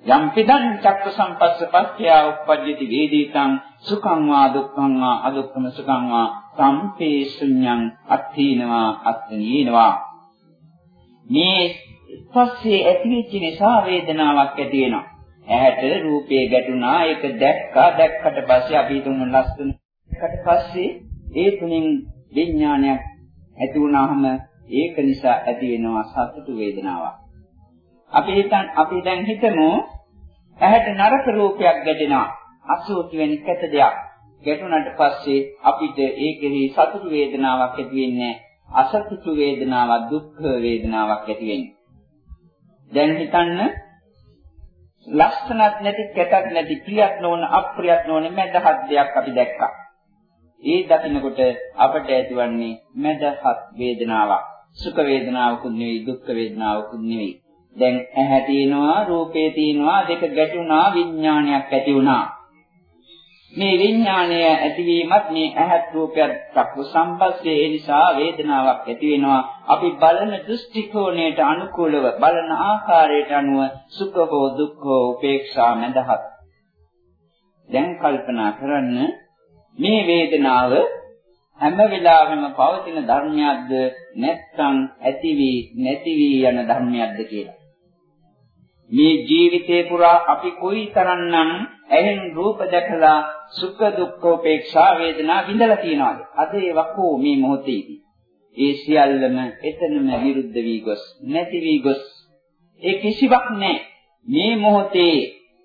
යම් පිටං චක්ක සංපස්සපස්ත්‍ය උප්පජ්ජති වේදිතං සුඛං වා දුක්ඛං වා අදුක්ඛම සුඛං වා සම්පේ ශුඤ්ඤං අත්ථීනවා අත්ථීනවා මේ පස්සේ ඇතිවෙච්ච නිසා වේදනාවක් ඇති වෙනවා. ඇහැට රූපේ ගැටුණා ඒක දැක්කා දැක්කට පස්සේ අපි තුමු ලස්සන. දැක්කට පස්සේ ඒ තුنين විඥානයක් ඇති වුණාම ඒක නිසා ඇති වෙනවා සතුට වේදනාවක්. අපි හිතන් අපි දැන් හිතමු ඇහැට නරක රූපයක් ගැටෙනවා. අසෝති වෙන කැත දෙයක්. ගැටුණාට පස්සේ අපිට ඒකෙහි සතුටු වේදනාවක් ඇති වෙන්නේ අසතුටු වේදනාවක් දුක්ඛ වේදනාවක් ඇති වෙන්නේ. දැන් හිතන්න ලක්ෂණත් නැති කැතක් නැති ප්‍රියක් නොවන අප්‍රියක් නොවන මැදහත් දෙයක් අපි දැක්කා. ඒ දකින්නකොට අපට ඇතිවන්නේ මැදහත් වේදනාවක්. සුඛ වේදනාවකුත් නෙවෙයි දුක්ඛ වේදනාවකුත් නෙවෙයි. දැන් ඇහැ තියෙනවා රූපේ තියෙනවා දෙක ගැටුණා විඥානයක් ඇති වුණා. මේ විඥානය ඇතිවීමත් මේ ඇහත් රූපයත් චක්කු සම්පස්සේ ඒ නිසා වේදනාවක් ඇති වෙනවා. අපි බලන දෘෂ්ටි කෝණයට අනුකූලව බලන ආකාරයට අනුව සුඛ හෝ දුක්ඛ හෝ උපේක්ෂා මඳහත් දැන් කල්පනා කරන්න මේ වේදනාව හැම වෙලාවෙම පවතින ධර්මයක්ද නැත්නම් ඇති වී නැති වී යන ධර්මයක්ද කියලා. මේ ජීවිතේ පුරා අපි කොයිතරම්නම් ඇහෙන් රූප දැකලා සුඛ දුක්ඛ උපේක්ෂා වේදනා විඳලා තියනවාද? අද ඒ වකෝ මේ මොහොතේදී. ඒ සියල්ලම එතනම විරුද්ධ වී ගොස් නැති වී ගොස් ඒ කිසිවක් නැහැ. මේ මොහොතේ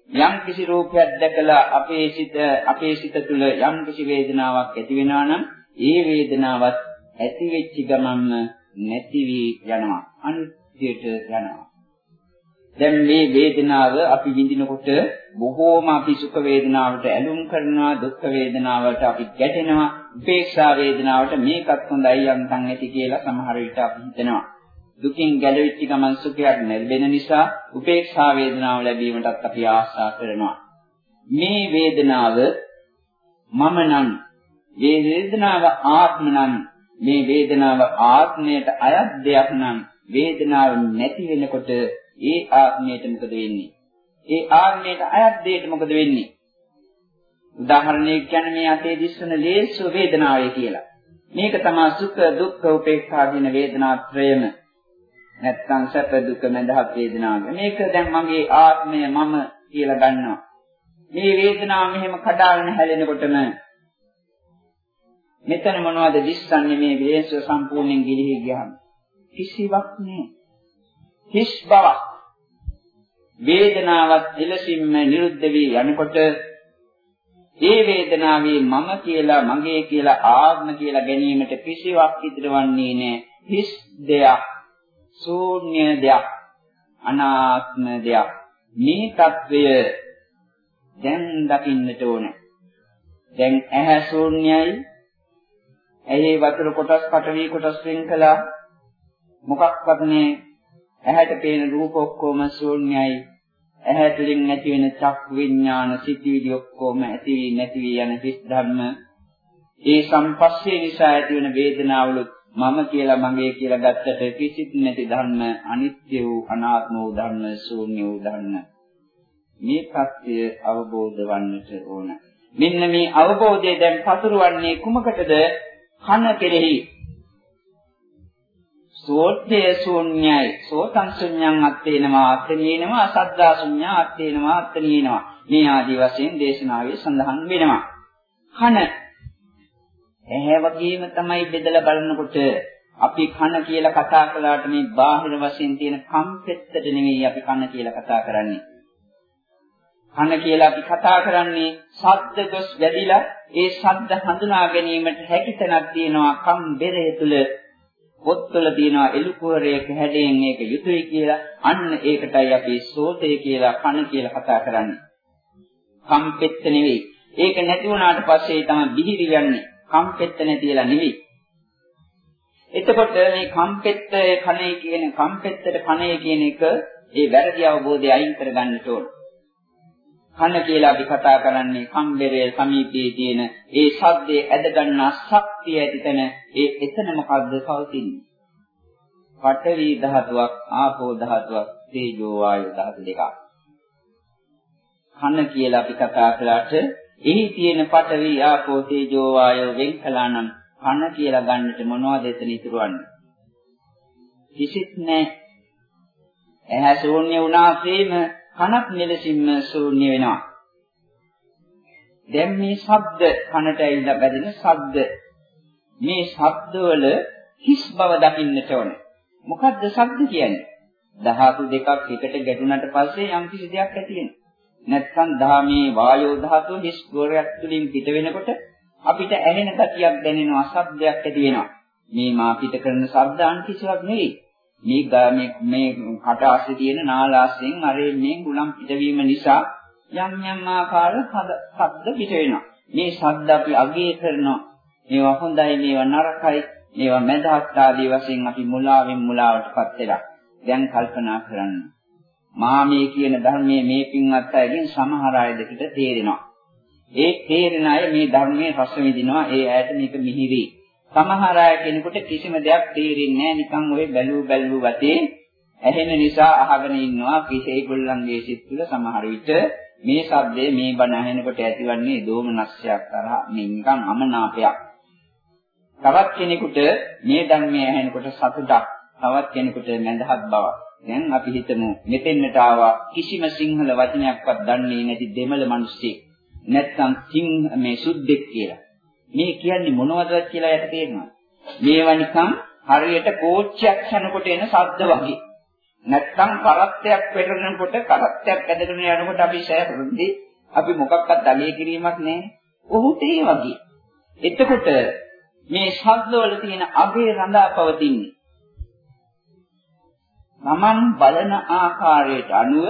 යම් කිසි රූපයක් දැකලා අපේ සිත අපේ සිත තුළ යම් කිසි වේදනාවක් ඇති වෙනවා නම් ඒ වේදනාවත් ඇති වෙච්ච ගමන්ම නැති වී යනවා අනිත්‍යයට යනවා දැන් මේ වේදනාව අපි විඳිනකොට බොහෝම අපි සුඛ වේදනාවට ඇලුම් කරනවා දුක් වේදනාවට අපි ගැටෙනවා උපේක්ෂා වේදනාවට මේකත් හොඳයි යන්තම් ඇති කියලා සමහර විට අපි හිතනවා. දුකින් ගැලවිච්ච ගමන් සුඛයක් ලැබෙන නිසා උපේක්ෂා වේදනාව ලැබීමටත් අපි ආශා කරනවා. මේ වේදනාව මම නම් මේ වේදනාව ආත්ම නම් මේ වේදනාව ආත්මයට අයත් දෙයක් නම් වේදනාව නැති වෙනකොට ඒ ආත්මයට මොකද වෙන්නේ? ඒ ආත්මයට අයත් දෙයට මොකද වෙන්නේ? උදාහරණයක් කියන්නේ මේ අතේ දිස්සන ලේසු වේදනාවයි කියලා. මේක තමයි සුඛ දුක්ඛ උපේක්ඛා කියන වේදනා ත්‍රයම. නැත්තම් සැප දුක මඳහත් වේදනාව. මේක දැන් මගේ ආත්මය මම කියලා ගන්නවා. මේ වේදනාව මෙහෙම කඩාගෙන හැලෙනකොටම මෙතන මොනවද දිස්සන්නේ මේ වේශ සම්පූර්ණයෙන් ගිලිහි ගියාම කිසිවක් නෑ හිස් බවක්. වේදනාවත් එලසින්ම නිරුද්ධ වී යනකොට ඒ වේදනාවේ මම කියලා මගේ කියලා ආත්ම කියලා ගැනීමට කිසිවක් ඉදිරවන්නේ නැහැ හිස් දෙයක් ශූන්‍ය දෙයක් අනාත්ම දෙයක්. මේ తත්වය දැන් දකින්නට ඕන. දැන් ඇහැ ශූන්‍යයි. ඇහි වතුර කොටස් පටවි කොටස් වෙන් කළා. මොකක්වත් නෑ. ඇහැට පේන රූප ඔක්කොම ශූන්‍යයි. ඇහැ තුළින් ඇති වෙන චක් විඥාන සිතිවිලි ඔක්කොම ඇති වී නැති වී යන හිස් ධර්ම. ඒ සම්පස්සේ නිසා ඇති වෙන වේදනාවලුත් මම කියලා මගේ කියලා ගත්තට කිසිත් නැති ධර්ම අනිත්‍ය වූ අනාත්ම වූ ධර්ම ශූන්‍ය වූ ධර්ම. මේ ප්‍රත්‍ය අවබෝධ වන්නට ඕන. මෙන්න මේ අවබෝධය දැන් පතුරවන්නේ කුමකටද? කන කෙරෙහි සෝත්‍ය ශූන්‍යයි සෝතං ශුන්‍යං අත්තේනවා අත්තේනවා සද්දා ශුන්‍යා අත්තේනවා අත්තේනවා මේ ආදි වශයෙන් දේශනාවේ සඳහන් වෙනවා. කන ඇහැ වගේම තමයි බෙදලා බලනකොට අපි කන කියලා කතා කළාට මේ බාහිර වශයෙන් තියෙන කම්පෙත්තට නෙමෙයි අපි කන කියලා කතා කරන්නේ. කන කියලා අපි කතා කරන්නේ ශබ්ද ගොස් වැඩිලා ඒ ශබ්ද හඳුනා ගැනීමට හැකියතනක් තියෙනවා කම් බෙරේ තුල පොත්වල තියෙනවා එළුකුවරයක හැඩයෙන් මේක යුතුය කියලා අන්න ඒකටයි අපි සෝතය කියලා කන කියලා කතා කරන්නේ. කම්පෙත්ත නෙවෙයි. ඒක නැති වුණාට පස්සේ තමයි බිහිරි යන්නේ. කම්පෙත්ත නැතිලා නෙවෙයි. එතකොට මේ කම්පෙත්ත කණේ කියන කම්පෙත්තට කණේ කියන එක ඒ වැරදි අවබෝධය අයින් කරගන්නට ඕන. කන කියලා අපි කතා කරන්නේ කම්බරයේ සමීපයේ තියෙන ඒ ශබ්දයේ ඇද ගන්නා ශක්තිය ඇතිතන ඒ එතන මොකද්ද පවතින්නේ? පඨවි ධාතුවක්, ආපෝ ධාතුවක්, තේජෝ වායු ධාතු දෙකක්. කන කියලා අපි කතා කළාට එහි තියෙන පඨවි, ආපෝ, තේජෝ වායු වෙන් කළා නම් කන කියලා ගන්නට මොනවද එතන ඉතුරුවන්නේ? කිසිත් නැහැ. ඇහැ ශූන්‍ය වුණාseම කනත් මෙලෙසින්ම ශූන්‍ය වෙනවා. දැන් මේ ශබ්ද කනට ඇවිල්ලා බැදෙන ශබ්ද මේ ශබ්දවල හිස් බව දකින්නට ඕනේ. මොකද්ද ශබ්ද කියන්නේ? ධාතු දෙකක් එකට ගැටුණට පස්සේ යම් කිසි දෙයක් ඇති වෙනවා. නැත්නම් ධාමේ වායෝ ධාතුව හිස් ගෝරයක් තුලින් පිට වෙනකොට අපිට ඇහෙන ගතියක් දැනෙනවා, ශබ්දයක් ඇති වෙනවා. මේ මා පිට කරන ශබ්දාන් කිසිවක් නෙවෙයි. මේ මේ මේ කට ආස්සේ තියෙන නාලාස්යෙන් අරේ මේ ගුණම් පිටවීම නිසා යම් යම් ආකාර ශබ්ද පිට වෙනවා. මේ ශබ්ද අපි අගය කරනවා. මේවා හොඳයි, මේවා නරකයි, මේවා මැදහත් ආදී වශයෙන් අපි මුලාවෙන් මුලාවටපත් වෙලා. දැන් කල්පනා කරන්න. මා මේ කියන ධර්මයේ මේ පින්වත් අයගෙන් සමහර අය දෙකට තේරෙනවා. ඒ තේරෙන අය මේ ධර්මයේ රස විඳිනවා. ඒ ඇයට මේක මිහිරි. සමහර අය කෙනෙකුට කිසිම දෙයක් තේරෙන්නේ නැහැ. නිකන් ඔය බැලූ බැලූ වතේ ඇහෙන නිසා අහගෙන ඉන්නවා කිසේ ගොල්ලන්ගේ සිත් තුළ සමහර විට මේ ශබ්දය මේ බණ ඇහෙනකොට ඇතිවන්නේ දෝමනස්යක් තරහ මේ නිකන් අමනාපයක්. තවත් කෙනෙකුට මේ ධර්මය ඇහෙනකොට සතුටක් තවත් කෙනෙකුට මඳහත් බවක්. දැන් අපි හිතමු මෙතෙන්නට ආවා කිසිම සිංහල වචනයක්වත් දන්නේ නැති දෙමළ මිනිස්සෙක්. නැත්තම් සිංහ මේ සුද්දෙක් කියලා. මේ කියන්නේ මොනවද කියලා යට තේරෙනවා. මේවා නිකන් හරියට කෝච්චියක් යනකොට එන ශබ්ද වගේ. නැත්තම් කරත්තයක් පෙරලනකොට කරත්තයක් ඇදගෙන යනකොට අපි සෑහරුද්දී අපි මොකක්වත් අගය කිරීමක් නැහැ. ඔහුට ඒ වගේ. එතකොට මේ ශබ්දවල තියෙන අගේ රඳා පවතින්නේ. තමන් බලන ආකාරයට අනුව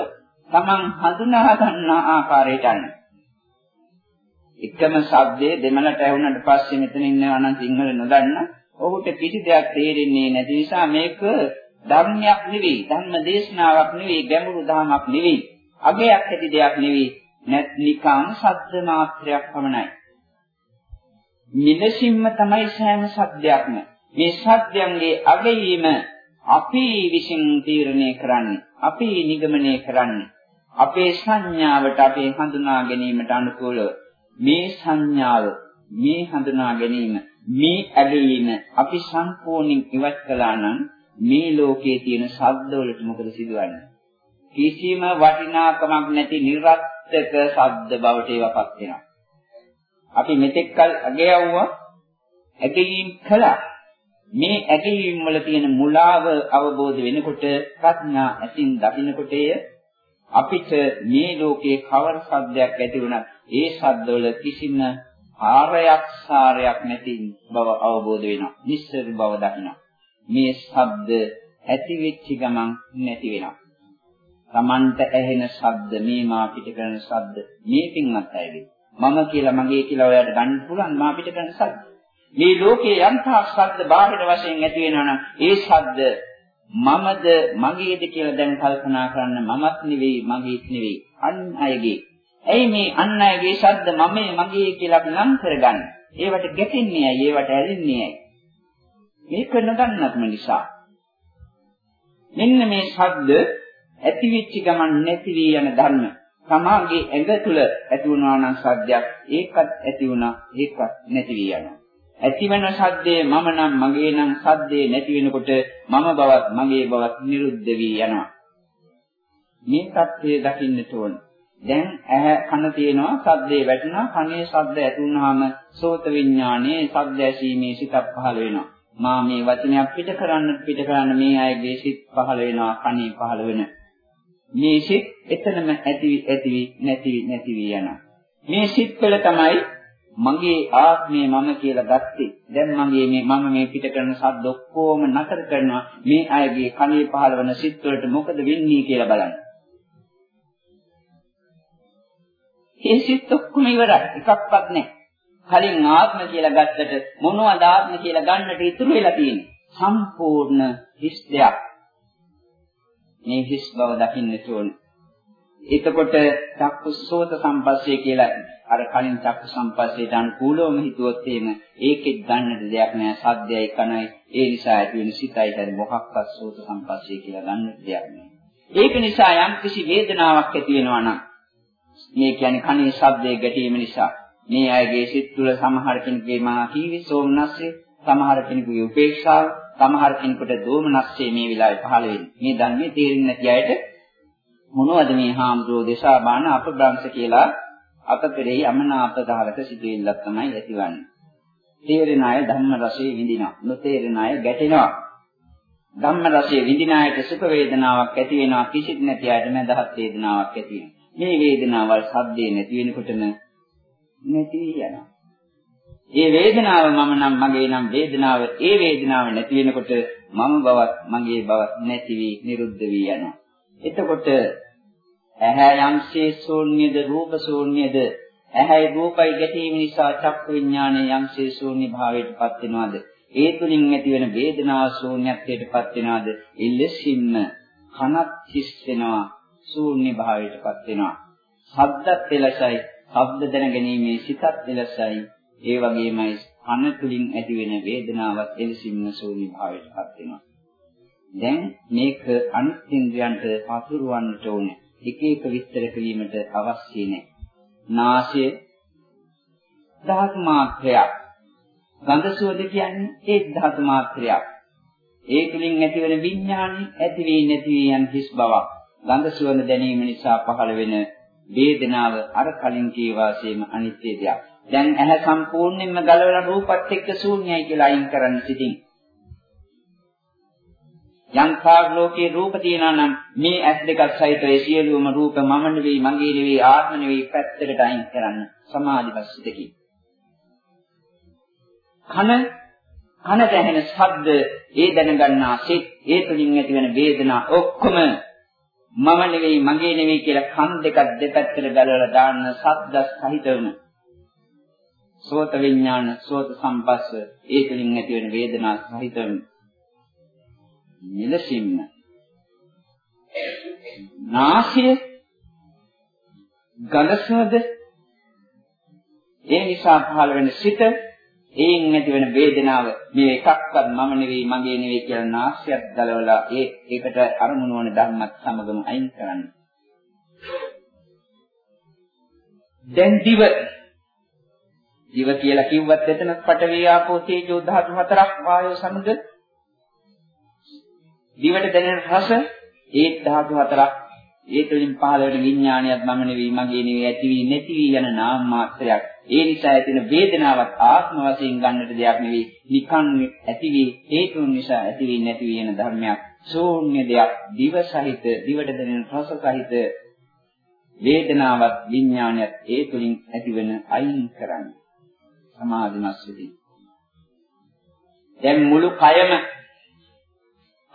තමන් හඳුනා ගන්නා ආකාරයට අනුව එකම ශබ්දයේ දෙමළට ඇහුනට පස්සේ මෙතන ඉන්නවා නම් සිංහල නොදන්න. ඔහුට කිසි දෙයක් තේරෙන්නේ නැති නිසා මේක ධර්මයක් නෙවෙයි ධර්ම දේශනාවක් නෙවෙයි ගැඹුරු ධර්මයක් නෙවෙයි. අගයක් ඇති දෙයක් නෙවෙයි. නැත් නිකං ශබ්ද මාත්‍රයක් පමණයි. මිලසින්ම තමයි සෑම ශබ්දයක්ම මේ ශබ්දයන්ගේ අගයීම අපි විසින් තීරණය කරන්නේ අපි නිගමනය කරන්නේ. අපේ සංඥාවට අපේ හඳුනා ගැනීමට අනුකූලව. මේ සංඥාව මේ හඳුනා ගැනීම මේ ඇලීම අපි සම්පූර්ණයෙන් ඉවත් කළා නම් මේ ලෝකයේ තියෙන ශබ්දවලට මොකද සිදුවන්නේ? කිසිම වටිනාකමක් නැති නිර්වත්තක ශබ්ද බවට ඒවාපත් වෙනවා. අපි මෙතෙක්කල් අගයවුවා ඇගීම් කළා. මේ ඇගීම් වල තියෙන මුලාව අවබෝධ වෙනකොට ප්‍රඥා ඇසින් දකින්නකොට අපිට මේ ලෝකේ කවර සද්දයක් ඇති වුණත් ඒ ශබ්දවල කිසිම ආරයක් සාරයක් නැති බව අවබෝධ වෙනවා. නිස්සර බව දකිනවා. මේ ශබ්ද ඇති වෙච්ච ගමන් නැති වෙනවා. Tamanta ඇහෙන ශබ්ද මේ මා පිට කරන ශබ්ද මේ පින්වත් අයගේ මම කියලා මගේ කියලා ඔයාලට ගන්න පුළුවන් මා පිට කරන ශබ්ද. මේ ලෝකේ යන්තා ශබ්ද බාහිර වශයෙන් ඇති වෙනවා නම් ඒ ශබ්ද මමද මගේද කියලා දැන් කල්පනා කරන්න මමත් නෙවෙයි මගේත් නෙවෙයි අන් අයගේ ඇයි මේ අන් අයගේ ශබ්ද මමේ මගේ කියලා අපි නම් කරගන්න. ඒවට ගැටෙන්නේ ඇයි? ඒවට ඇලෙන්නේ ඇයි? මේක නොදන්නත්ම නිසා. මෙන්න මේ ශබ්ද ඇතිවිච්ච ගමන් නැති වී යන ධර්ම. තමාගේ ඇඟ තුල ඇති වුණා නම් සද්දයක් ඒකත් ඇති වුණා ඒකත් නැති වී යනවා. ඇතිවන සද්දේ මම නම් මගේ නම් සද්දේ නැති වෙනකොට මම බවත් මගේ බවත් නිරුද්ධ වී යනවා. මේ தත්ත්වය දකින්නට ඕන. දැන් ඇහැ කන තියෙනවා සද්දේ වැටෙනවා කනේ ශබ්ද ඇති වුනහම සෝත විඥානයේ ශබ්ද ඇසීමේ සිතක් පහළ වෙනවා. මා මේ වචනයක් පිට කරන්න පිට කරන්න මේ අයගේ සිත් පහළ වෙනවා කනේ පහළ වෙන. මේ සිත් එතනම ඇති ඇති නැති නැති යනවා. මේ සිත් වල තමයි මගේ ආත්මය මම කියලා ගත්තේ. දැන් මගේ මේ මම මේ පිට කරන ශබ්ද ඔක්කොම නතර කරනවා. මේ අයගේ කනේ පහළ වෙන සිත් වලට මොකද වෙන්නේ කියලා බලන්න. ඒ සිත් ඔක්කොම ඉවරයි. එකක්වත් නැහැ. කලින් ආත්ම කියලා ගත්තට මොනවද ආත්ම කියලා ගන්නට ඉතුරු වෙලා තියෙන්නේ? සම්පූර්ණ හිස් දෙයක්. මේ හිස් බව දකින්නට ඕනේ. එතකොට චක්කුසෝත සම්පස්සේ කියලා අර කලින් චක්කු සම්පස්සේට අනුකූලවම හිතුවොත් එහෙම ඒකෙත් ගන්නට දෙයක් නෑ සද්දයයි කනයි. ඒ නිසා ඇති වෙන සිතයි හරි මොකක්වත් සෝත සම්පස්සේ කියලා ගන්නට දෙයක් නෑ. ඒක නිසා යම් කිසි වේදනාවක් ඇති වෙනවා නම් මේ කියන්නේ කනේ ශබ්දයේ ගැටීම නිසා මේ අයගේ සිත් තුළ සමහර කෙනෙකුගේ මා කීවි සෝමනස්සේ සමහර කෙනෙකුගේ උපේක්ෂාව සමහර කෙනෙකුට දෝමනස්සේ මේ විලාවේ පහළ වෙන්නේ. මේ ධර්මයේ තේරෙන්නේ නැති අයට මොනවද මේ හාමුදුරෝ දේශා බාන අපබ්‍රංශ කියලා අප කෙරෙහි අමනාප ධාරක සිදුවිල්ලක් තමයි ඇතිවන්නේ. තේරෙන අය ධම්ම රසයේ විඳිනවා. නොතේරෙන අය ගැටෙනවා. ධම්ම රසයේ විඳින අයට සුඛ වේදනාවක් ඇති වෙනවා. කිසිත් නැති අයට මඳහත් වේදනාවක් ඇති වෙනවා. මේ වේදනාවල් සද්දේ නැති වෙනකොටම නැති යනවා. ඒ වේදනාව මම නම් මගේ නම් වේදනාව ඒ වේදනාව නැති වෙනකොට මම බවත් මගේ බවත් නැති වී නිරුද්ධ වී යනවා. එතකොට ඇහැ යම්සේ ශූන්‍යද රූප ශූන්‍යද ඇහැයි රූපයි ගැටීම නිසා චක්ක විඥානයේ යම්සේ ශූන්‍ය භාවයටපත් වෙනවද? ඒ තුලින් ඇතිවන වේදනාව ශූන්‍යත්වයටපත් වෙනවද? ඉල්ලෙසින්ම කනත් හිස් වෙනවා ශූන්‍ය භාවයටපත් වෙනවා. ශබ්දත් එලසයි ශබ්ද දැනගැනීමේ සිතත් එලසයි ඒ වගේමයි කන තුලින් ඇතිවෙන වේදනාවත් එලසින්ම ශූන්‍ය භාවයටපත් වෙනවා. දැන් මේක අනිත් ඉන්ද්‍රයන්ට පතුරවන්නට ඕනේ එක එක විස්තර කිරීමට අවශ්‍ය නැහැ. නාසය ධාතු මාත්‍රයක්. ගන්ධ සුවඳ කියන්නේ ඒ ධාතු මාත්‍රයක්. ඒ තුලින් ඇතිවන විඥානි ඇති වී නැති වී යන හිස් බවක්. ගන්ධ සුවඳ දැනීම නිසා පහළ වෙන වේදනාව අර කලින් කී වාසයේම අනිත්‍ය දෙයක්. දැන් ඇහැ සම්පූර්ණයෙන්ම ගලවලා රූපත් එක්ක ශූන්‍යයි කියලා අයින් කරන්න සිටින්. යම්කාර ලෝකේ රූප තියනවා නම් මේ ඇස් දෙකක් සහිත ඒ සියලුම රූප මම නෙවෙයි මගේ නෙවෙයි ආත්ම නෙවෙයි පැත්තකට අයින් කරන්න සමාධිපස්සිතකින් කන කනට ඇහෙන ශබ්ද ඒ දැනගන්නා සිත් ඒ තුලින් ඇතිවන වේදනා ඔක්කොම මම නෙවෙයි මගේ නෙවෙයි කියලා කන් දෙකක් දෙපැත්තට ගලවලා දාන්න ශබ්ද සහිතවම සෝත විඥාන සෝත සම්පස්ස ඒ තුලින් ඇතිවන වේදනා සහිතවම මෙලසින්ම නාසය ගඳසද? ඒ නිසා පහළ වෙන සිත ඒන් ඇති වෙන වේදනාව මේ එකක්වත් මම නෙවෙයි මගේ නෙවෙයි කියලා නාස්‍යයක් ගලවලා ඒ ඒකට අරමුණු වන ධර්මත් සමගම අයින් කරන්න. දැන් දිව. දිව කියලා කිව්වත් එතන පඨවි ආපෝ තේජෝ ධාතු හතරක් වායෝ සමග දිවට දැනෙන රස ඒ ධාතු හතරක්. ඒ තුළින් පහළ වෙන විඥානයත් මම නෙවෙයි මගේ නෙවෙයි ඇති වී නැති වී යන නාම මාත්‍රයක්. ඒ නිසා ඇතින වේදනාවක් ආත්ම වශයෙන් ගන්නට දෙයක් නෙවෙයි. නිකන් ඇති වී හේතුන් නිසා ඇති වී නැති වී යන ධර්මයක්. ශූන්‍ය දෙයක්. දිව සහිත දිවට දැනෙන රස සහිත වේදනාවක් විඥානයත් ඒ තුළින් ඇතිවන අයින් කරන්න. සමාධිමත් වෙදී දැන් මුළු කයම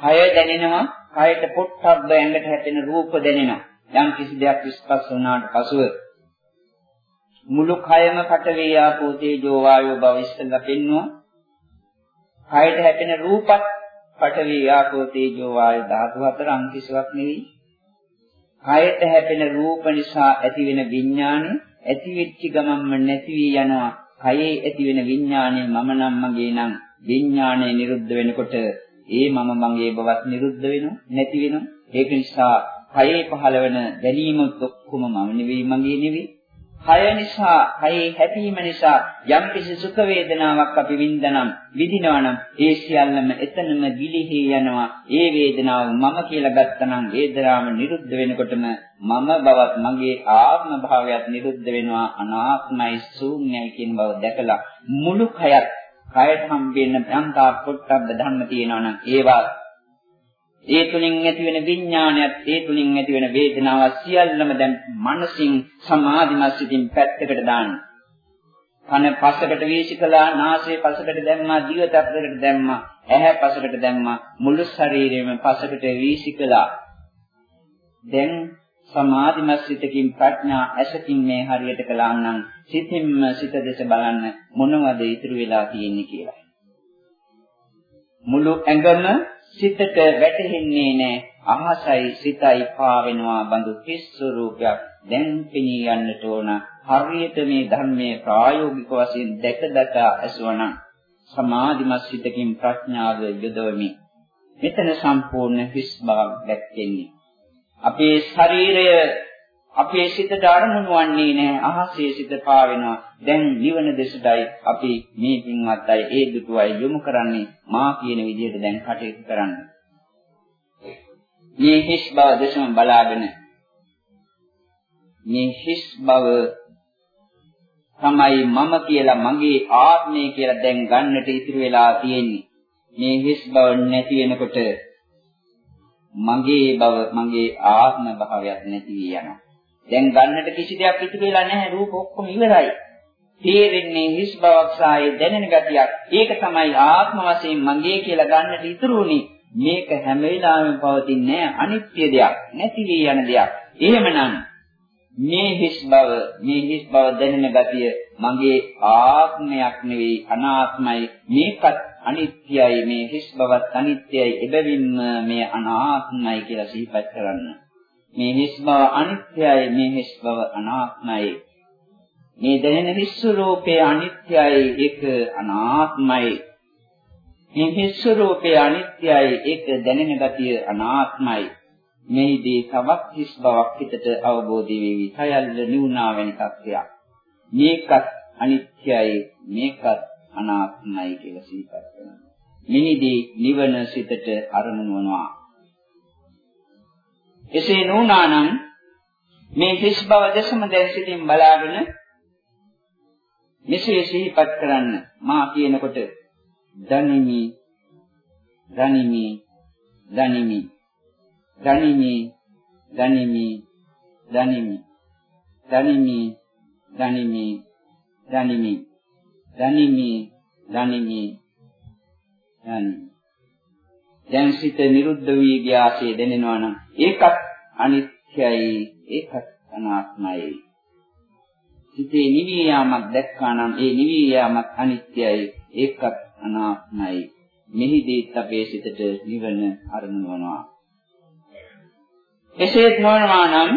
කය දැනෙනවා කයට පොට්ටබ්බ ඇඟට හැපෙන රූප දැනෙනවා. යම් කිසි දෙයක් ස්පර්ශ වුණාට පසුව. මුළු කයම පටවේ ආපෝ තේජෝ වායෝ බව ඉස්සෙල්ලා පෙන්වුවා. කයට හැපෙන රූපත් පටවේ ආපෝ තේජෝ වායෝ ධාතු හතර අං කිසිවක් නෙවෙයි. කයට හැපෙන රූප නිසා ඇතිවෙන විඥානය ඇති වෙච්ච ගමන්ම නැති වී යනවා. කයේ ඇතිවෙන විඥානය මම නම් මගේ නම්. විඥානය නිරුද්ධ වෙනකොට ඒ මම මගේ බවත් නිරුද්ධ වෙනවා නැති වෙනවා ඒක නිසා කයේ පහළවන දැනීම ඔක්කොම මම නෙවෙයි මගේ නෙවෙයි කය නිසා, කයේ හැපීම නිසා යම් කිසි සුඛ වේදනාවක් අපි විඳනනම්, විඳිනවා නම් ඒ සියල්ලම එතනම ගිලිහි යනවා. ඒ වේදනාව මම කියලා ගත්තනම් වේදනාව නිරුද්ධ වෙනකොටම මම බවත් මගේ ආත්ම භාවයත් නිරුද්ධ වෙනවා. අනාත්මයි ශූන්‍යයි කියන බව දැකලා මුළු කයත් කයට හම්බෙන්න ප්‍රංකා පොට්ටබ්බ ධර්ම තියෙනවා නම් ඒවා ඒ තුලින් ඇතිවෙන විඥානයත් ඒ තුලින් ඇතිවෙන වේදනාව සියල්ලම දැන් මනසින් සමාධිමත් සිතින් පැත්තකට දාන්න. කන පසකට වීසිකලා, නාසය පසකට දැම්මා, දිව තප්පරකට දැම්මා, ඇහැ පසකට දැම්මා, මුළු ශරීරයම පසකට වීසිකලා. දැන් සමාධිමත් සිතකින් ප්‍රඥා ඇසකින් මේ හරියට කළා නම් සිතින්ම සිත දෙස බලන්න මොනවද ඉතුරු වෙලා තියෙන්නේ කියලා. මුළු ඇඟම සිතට වැටහෙන්නේ නැහැ. අහසයි සිතයි පාවෙනවා බඳු හිස් ස්වરૂපයක් දැන් පෙනී යන්නට ඕන. හරියට මේ ධර්මයේ ප්‍රායෝගික වශයෙන් දැක දැක ඇසුවනම් සමාධිමත් සිතකින් ප්‍රඥාව යොදවමි. මෙතන සම්පූර්ණ හිස් බවක් දැක්කෙන්නේ. අපේ ශරීරය අපේ සිතට අරමුණු වන්නේ නැහැ අහසේ සිත පාවෙනවා. දැන් නිවන දෙසටයි අපි මේ පින්වත් අය ඒ දුටුවයි යොමු කරන්නේ. මා කියන විදිහට දැන් කටයුතු කරන්න. මේ හිස් බව දෙසම බලාගෙන මේ හිස් බව තමයි මම කියලා මගේ ආත්මය කියලා දැන් ගන්නට ඉතිරි වෙලා තියෙන්නේ. මේ හිස් බව නැති වෙනකොට මගේ බව මගේ ආත්ම භාවයක් නැති වී යනවා දැන් ගන්නට කිසි දෙයක් ඉතුරු වෙලා නැහැ රූප ඔක්කොම ඉවරයි. තේරෙන්නේ හිස් බවක් සායේ දැනෙන ගතියක්. ඒක තමයි ආත්ම වශයෙන් මගේ කියලා ගන්නට ඉතුරු වුනේ. මේක හැම වෙලාවෙම පවතින්නේ අනිත්‍ය දෙයක්, නැති වී යන දෙයක්. එහෙමනම් මේ හිස් බව, මේ හිස් බව දැනෙන ගතිය මගේ ආත්මයක් නෙවෙයි අනාත්මයි. මේකත් අනිත්‍යයි. මේ හිස් බවත් අනිත්‍යයි. එබැවින්ම මේ අනාත්මයි කියලා සිහිපත් කරන්න. මේ හිස් බව අනිත්‍යයි මේ හිස් බව අනාත්මයි මේ දැනෙන හිස් රූපේ අනිත්‍යයි ඒක අනාත්මයි මේ හිස් රූපේ අනිත්‍යයි ඒක දැනෙන ගතිය අනාත්මයි මේදී තවත් හිස් බවක් හිතට අවබෝධ වෙවි සයල්ල නිවුණා වෙන තත්ත්වයක් මේකත් අනිත්‍යයි මේකත් අනාත්මයි කියලා සිහිපත් කරනවා. මිනිදී නිවන සිතට අරමුණු වනවා. එසේ නොවුනානම් මේ හිස් බව දැසම දැන් සිටින් බලාගෙන මෙසේ සිහිපත් කරන්න මා කියනකොට දනිමි දනිමි දනිමි දනිමි දනිමි දනිමි දනිමි දනිමි දනිමි දනිමි දනිමි. දනිමි දැන් සිත නිරුද්ධ වී ගියාසේ දැනෙනවා නම් ඒකත් අනිත්‍යයි ඒකත් අනාත්මයි. සිතේ නිවී යාමක් දැක්කා නම් ඒ නිවී යාමක් අනිත්‍යයි ඒකත් අනාත්මයි. මෙහිදීත් අපේ සිතට නිවන අරමුණු වෙනවා එසේත් නොවනවා නම්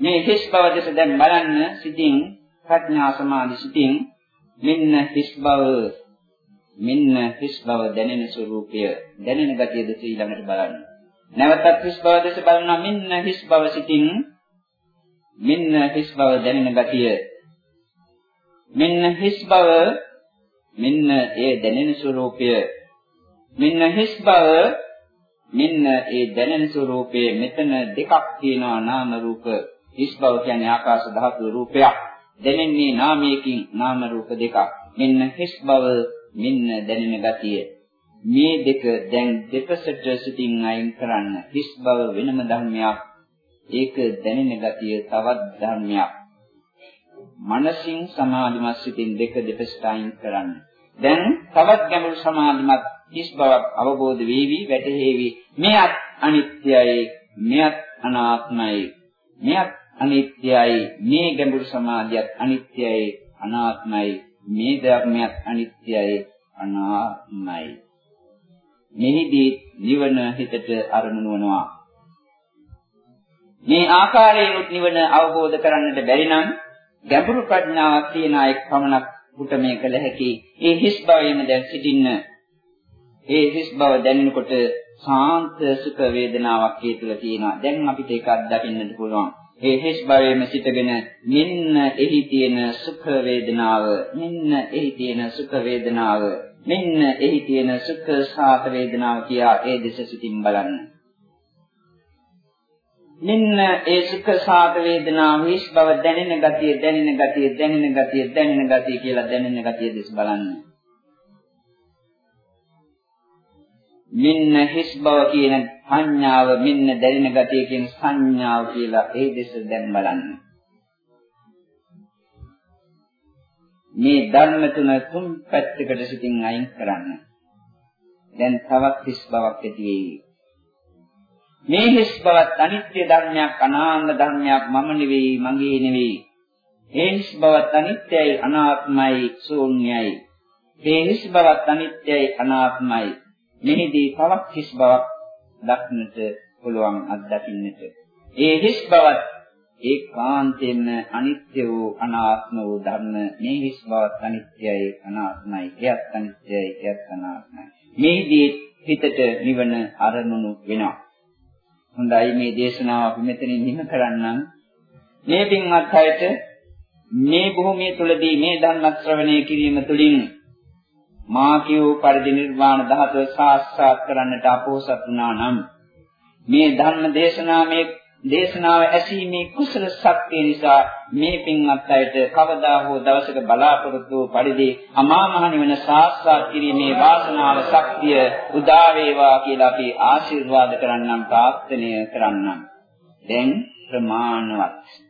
මේ හිස් බව දෙස දැන් බලන්න සිතින් ප්‍රඥා සමාධි සිතින් මෙන්න හිස් බව මෙන්න හිස් බව දැනෙන ස්වરૂපය දැනෙන ගතියද ඊළඟට බලන්න. නැවතත් හිස් බව දැස බලනවා මෙන්න හිස් බව සිතින් මෙන්න හිස් බව දැනෙන ගතිය. මෙන්න හිස් බව මෙන්න ඒ දැනෙන ස්වરૂපය. මෙන්න හිස් බව මෙන්න ඒ දැනෙන ස්වરૂපයේ. මෙතන දෙකක් තියෙනවා නාම රූප. හිස් බව කියන්නේ ආකාශ ධාතු රූපයක්. දැනෙන්නේ නාමයකින් නාම රූප දෙකක්. මෙන්න හිස් බව මෙන්න දැනෙන ගතිය. මේ දෙක දැන් දෙපසට සිටින් අයින් කරන්න හිස් බව වෙනම ධර්මයක්. ඒක දැනෙන ගතිය තවත් ධර්මයක්. මනසින් සමාධිමත් සිටින් දෙක දෙපසට අයින් කරන්න. දැන් තවත් ගැඹුරු සමාධිමත් හිස් බවක් අවබෝධ වේවි වැටහෙවි. මෙයත් අනිත්‍යයි මෙයත් අනාත්මයි. මෙයත් අනිත්‍යයි මේ ගැඹුරු සමාධියත් අනිත්‍යයි අනාත්මයි මේ ධර්මයක් අනිත්‍යයි අනාත්මයි. මෙහිදී නිවන හිතට අරමුණු වෙනවා. මේ ආකාරයෙන් නිවන අවබෝධ කරන්නට බැරි නම් ගැඹුරු ප්‍රඥාවක් තියෙන අයෙක් පමණක් උට මේ කළ හැකි. ඒ හිස් බවෙම දැන් සිටින්න. ඒ හිස් බව දැනෙනකොට සාන්ත සුඛ වේදනාවක් ඒ තුළ තියෙනවා. දැන් අපිට ඒක අත්දකින්නට පුළුවන්. ඒ හිස් භවයේම සිටගෙන මෙන්න එහි තියෙන සුඛ වේදනාව මෙන්න එහි තියෙන සුඛ වේදනාව මෙන්න එහි තියෙන සුඛ සාත වේදනාව කියා ඒ දෙස සිටින් බලන්න. මෙන්න ඒ සුඛ සාත වේදනාව හිස් බව දැනෙන ගතිය දැනෙන ගතිය දැනෙන ගතිය දැනෙන ගතිය කියලා දැනෙන ගතිය දෙස බලන්න. මෙන්න හිස් බව කියන සංඥාව මෙන්න දැනෙන ගතිය කියන සංඥාව කියලා ඒ දෙස දැන් බලන්න. මේ ධර්ම තුන තුන් පැත්තකට සිටින් අයින් කරන්න. දැන් තවත් හිස් බවක් ඇති වෙයි. මේ හිස් බවත් අනිත්‍ය ධර්මයක් අනාත්ම ධර්මයක් මම නෙවෙයි මගේ නෙවෙයි. ඒ හිස් බවත් අනිත්‍යයි අනාත්මයි ශූන්‍යයි. මේ හිස් බවත් අනිත්‍යයි අනාත්මයි. මෙහිදී තවත් හිස් බවක් දක්නට පුළුවන් අත්දකින්නට. ඒ හිස් බවත් ඒකාන්තයෙන්ම අනිත්‍ය වූ අනාත්ම වූ ධර්ම මේ හිස් බවත් අනිත්‍යයි අනාත්මයි. එයත් අනිත්‍යයි එයත් අනාත්මයි. මේදී හිතට නිවන අරමුණු වෙනවා. හොඳයි මේ දේශනාව අපි මෙතනින් නිම කරන්නම්. මේ පින්වත් අයට මේ භූමිය තුලදී මේ ධර්ම ශ්‍රවණය කිරීම තුළින් මා කියූ පරිදි නිර්වාණ ධාතුව සාක්ෂාත් කරන්නට අපෝසත් වුණා නම් මේ ධර්ම දේශනා මේ දේශනාව ඇසීමේ කුසල ශක්තිය නිසා මේ පින්වත් අයට කවදා හෝ දවසක බලාපොරොත්තු වූ පරිදි අමා මහ නිවන සාක්ෂාත් කිරීමේ වාසනාව ශක්තිය උදා වේවා කියලා අපි ආශිර්වාද කරන්නම් ප්‍රාර්ථනා කරන්නම්. දැන් ප්‍රමාණවත්.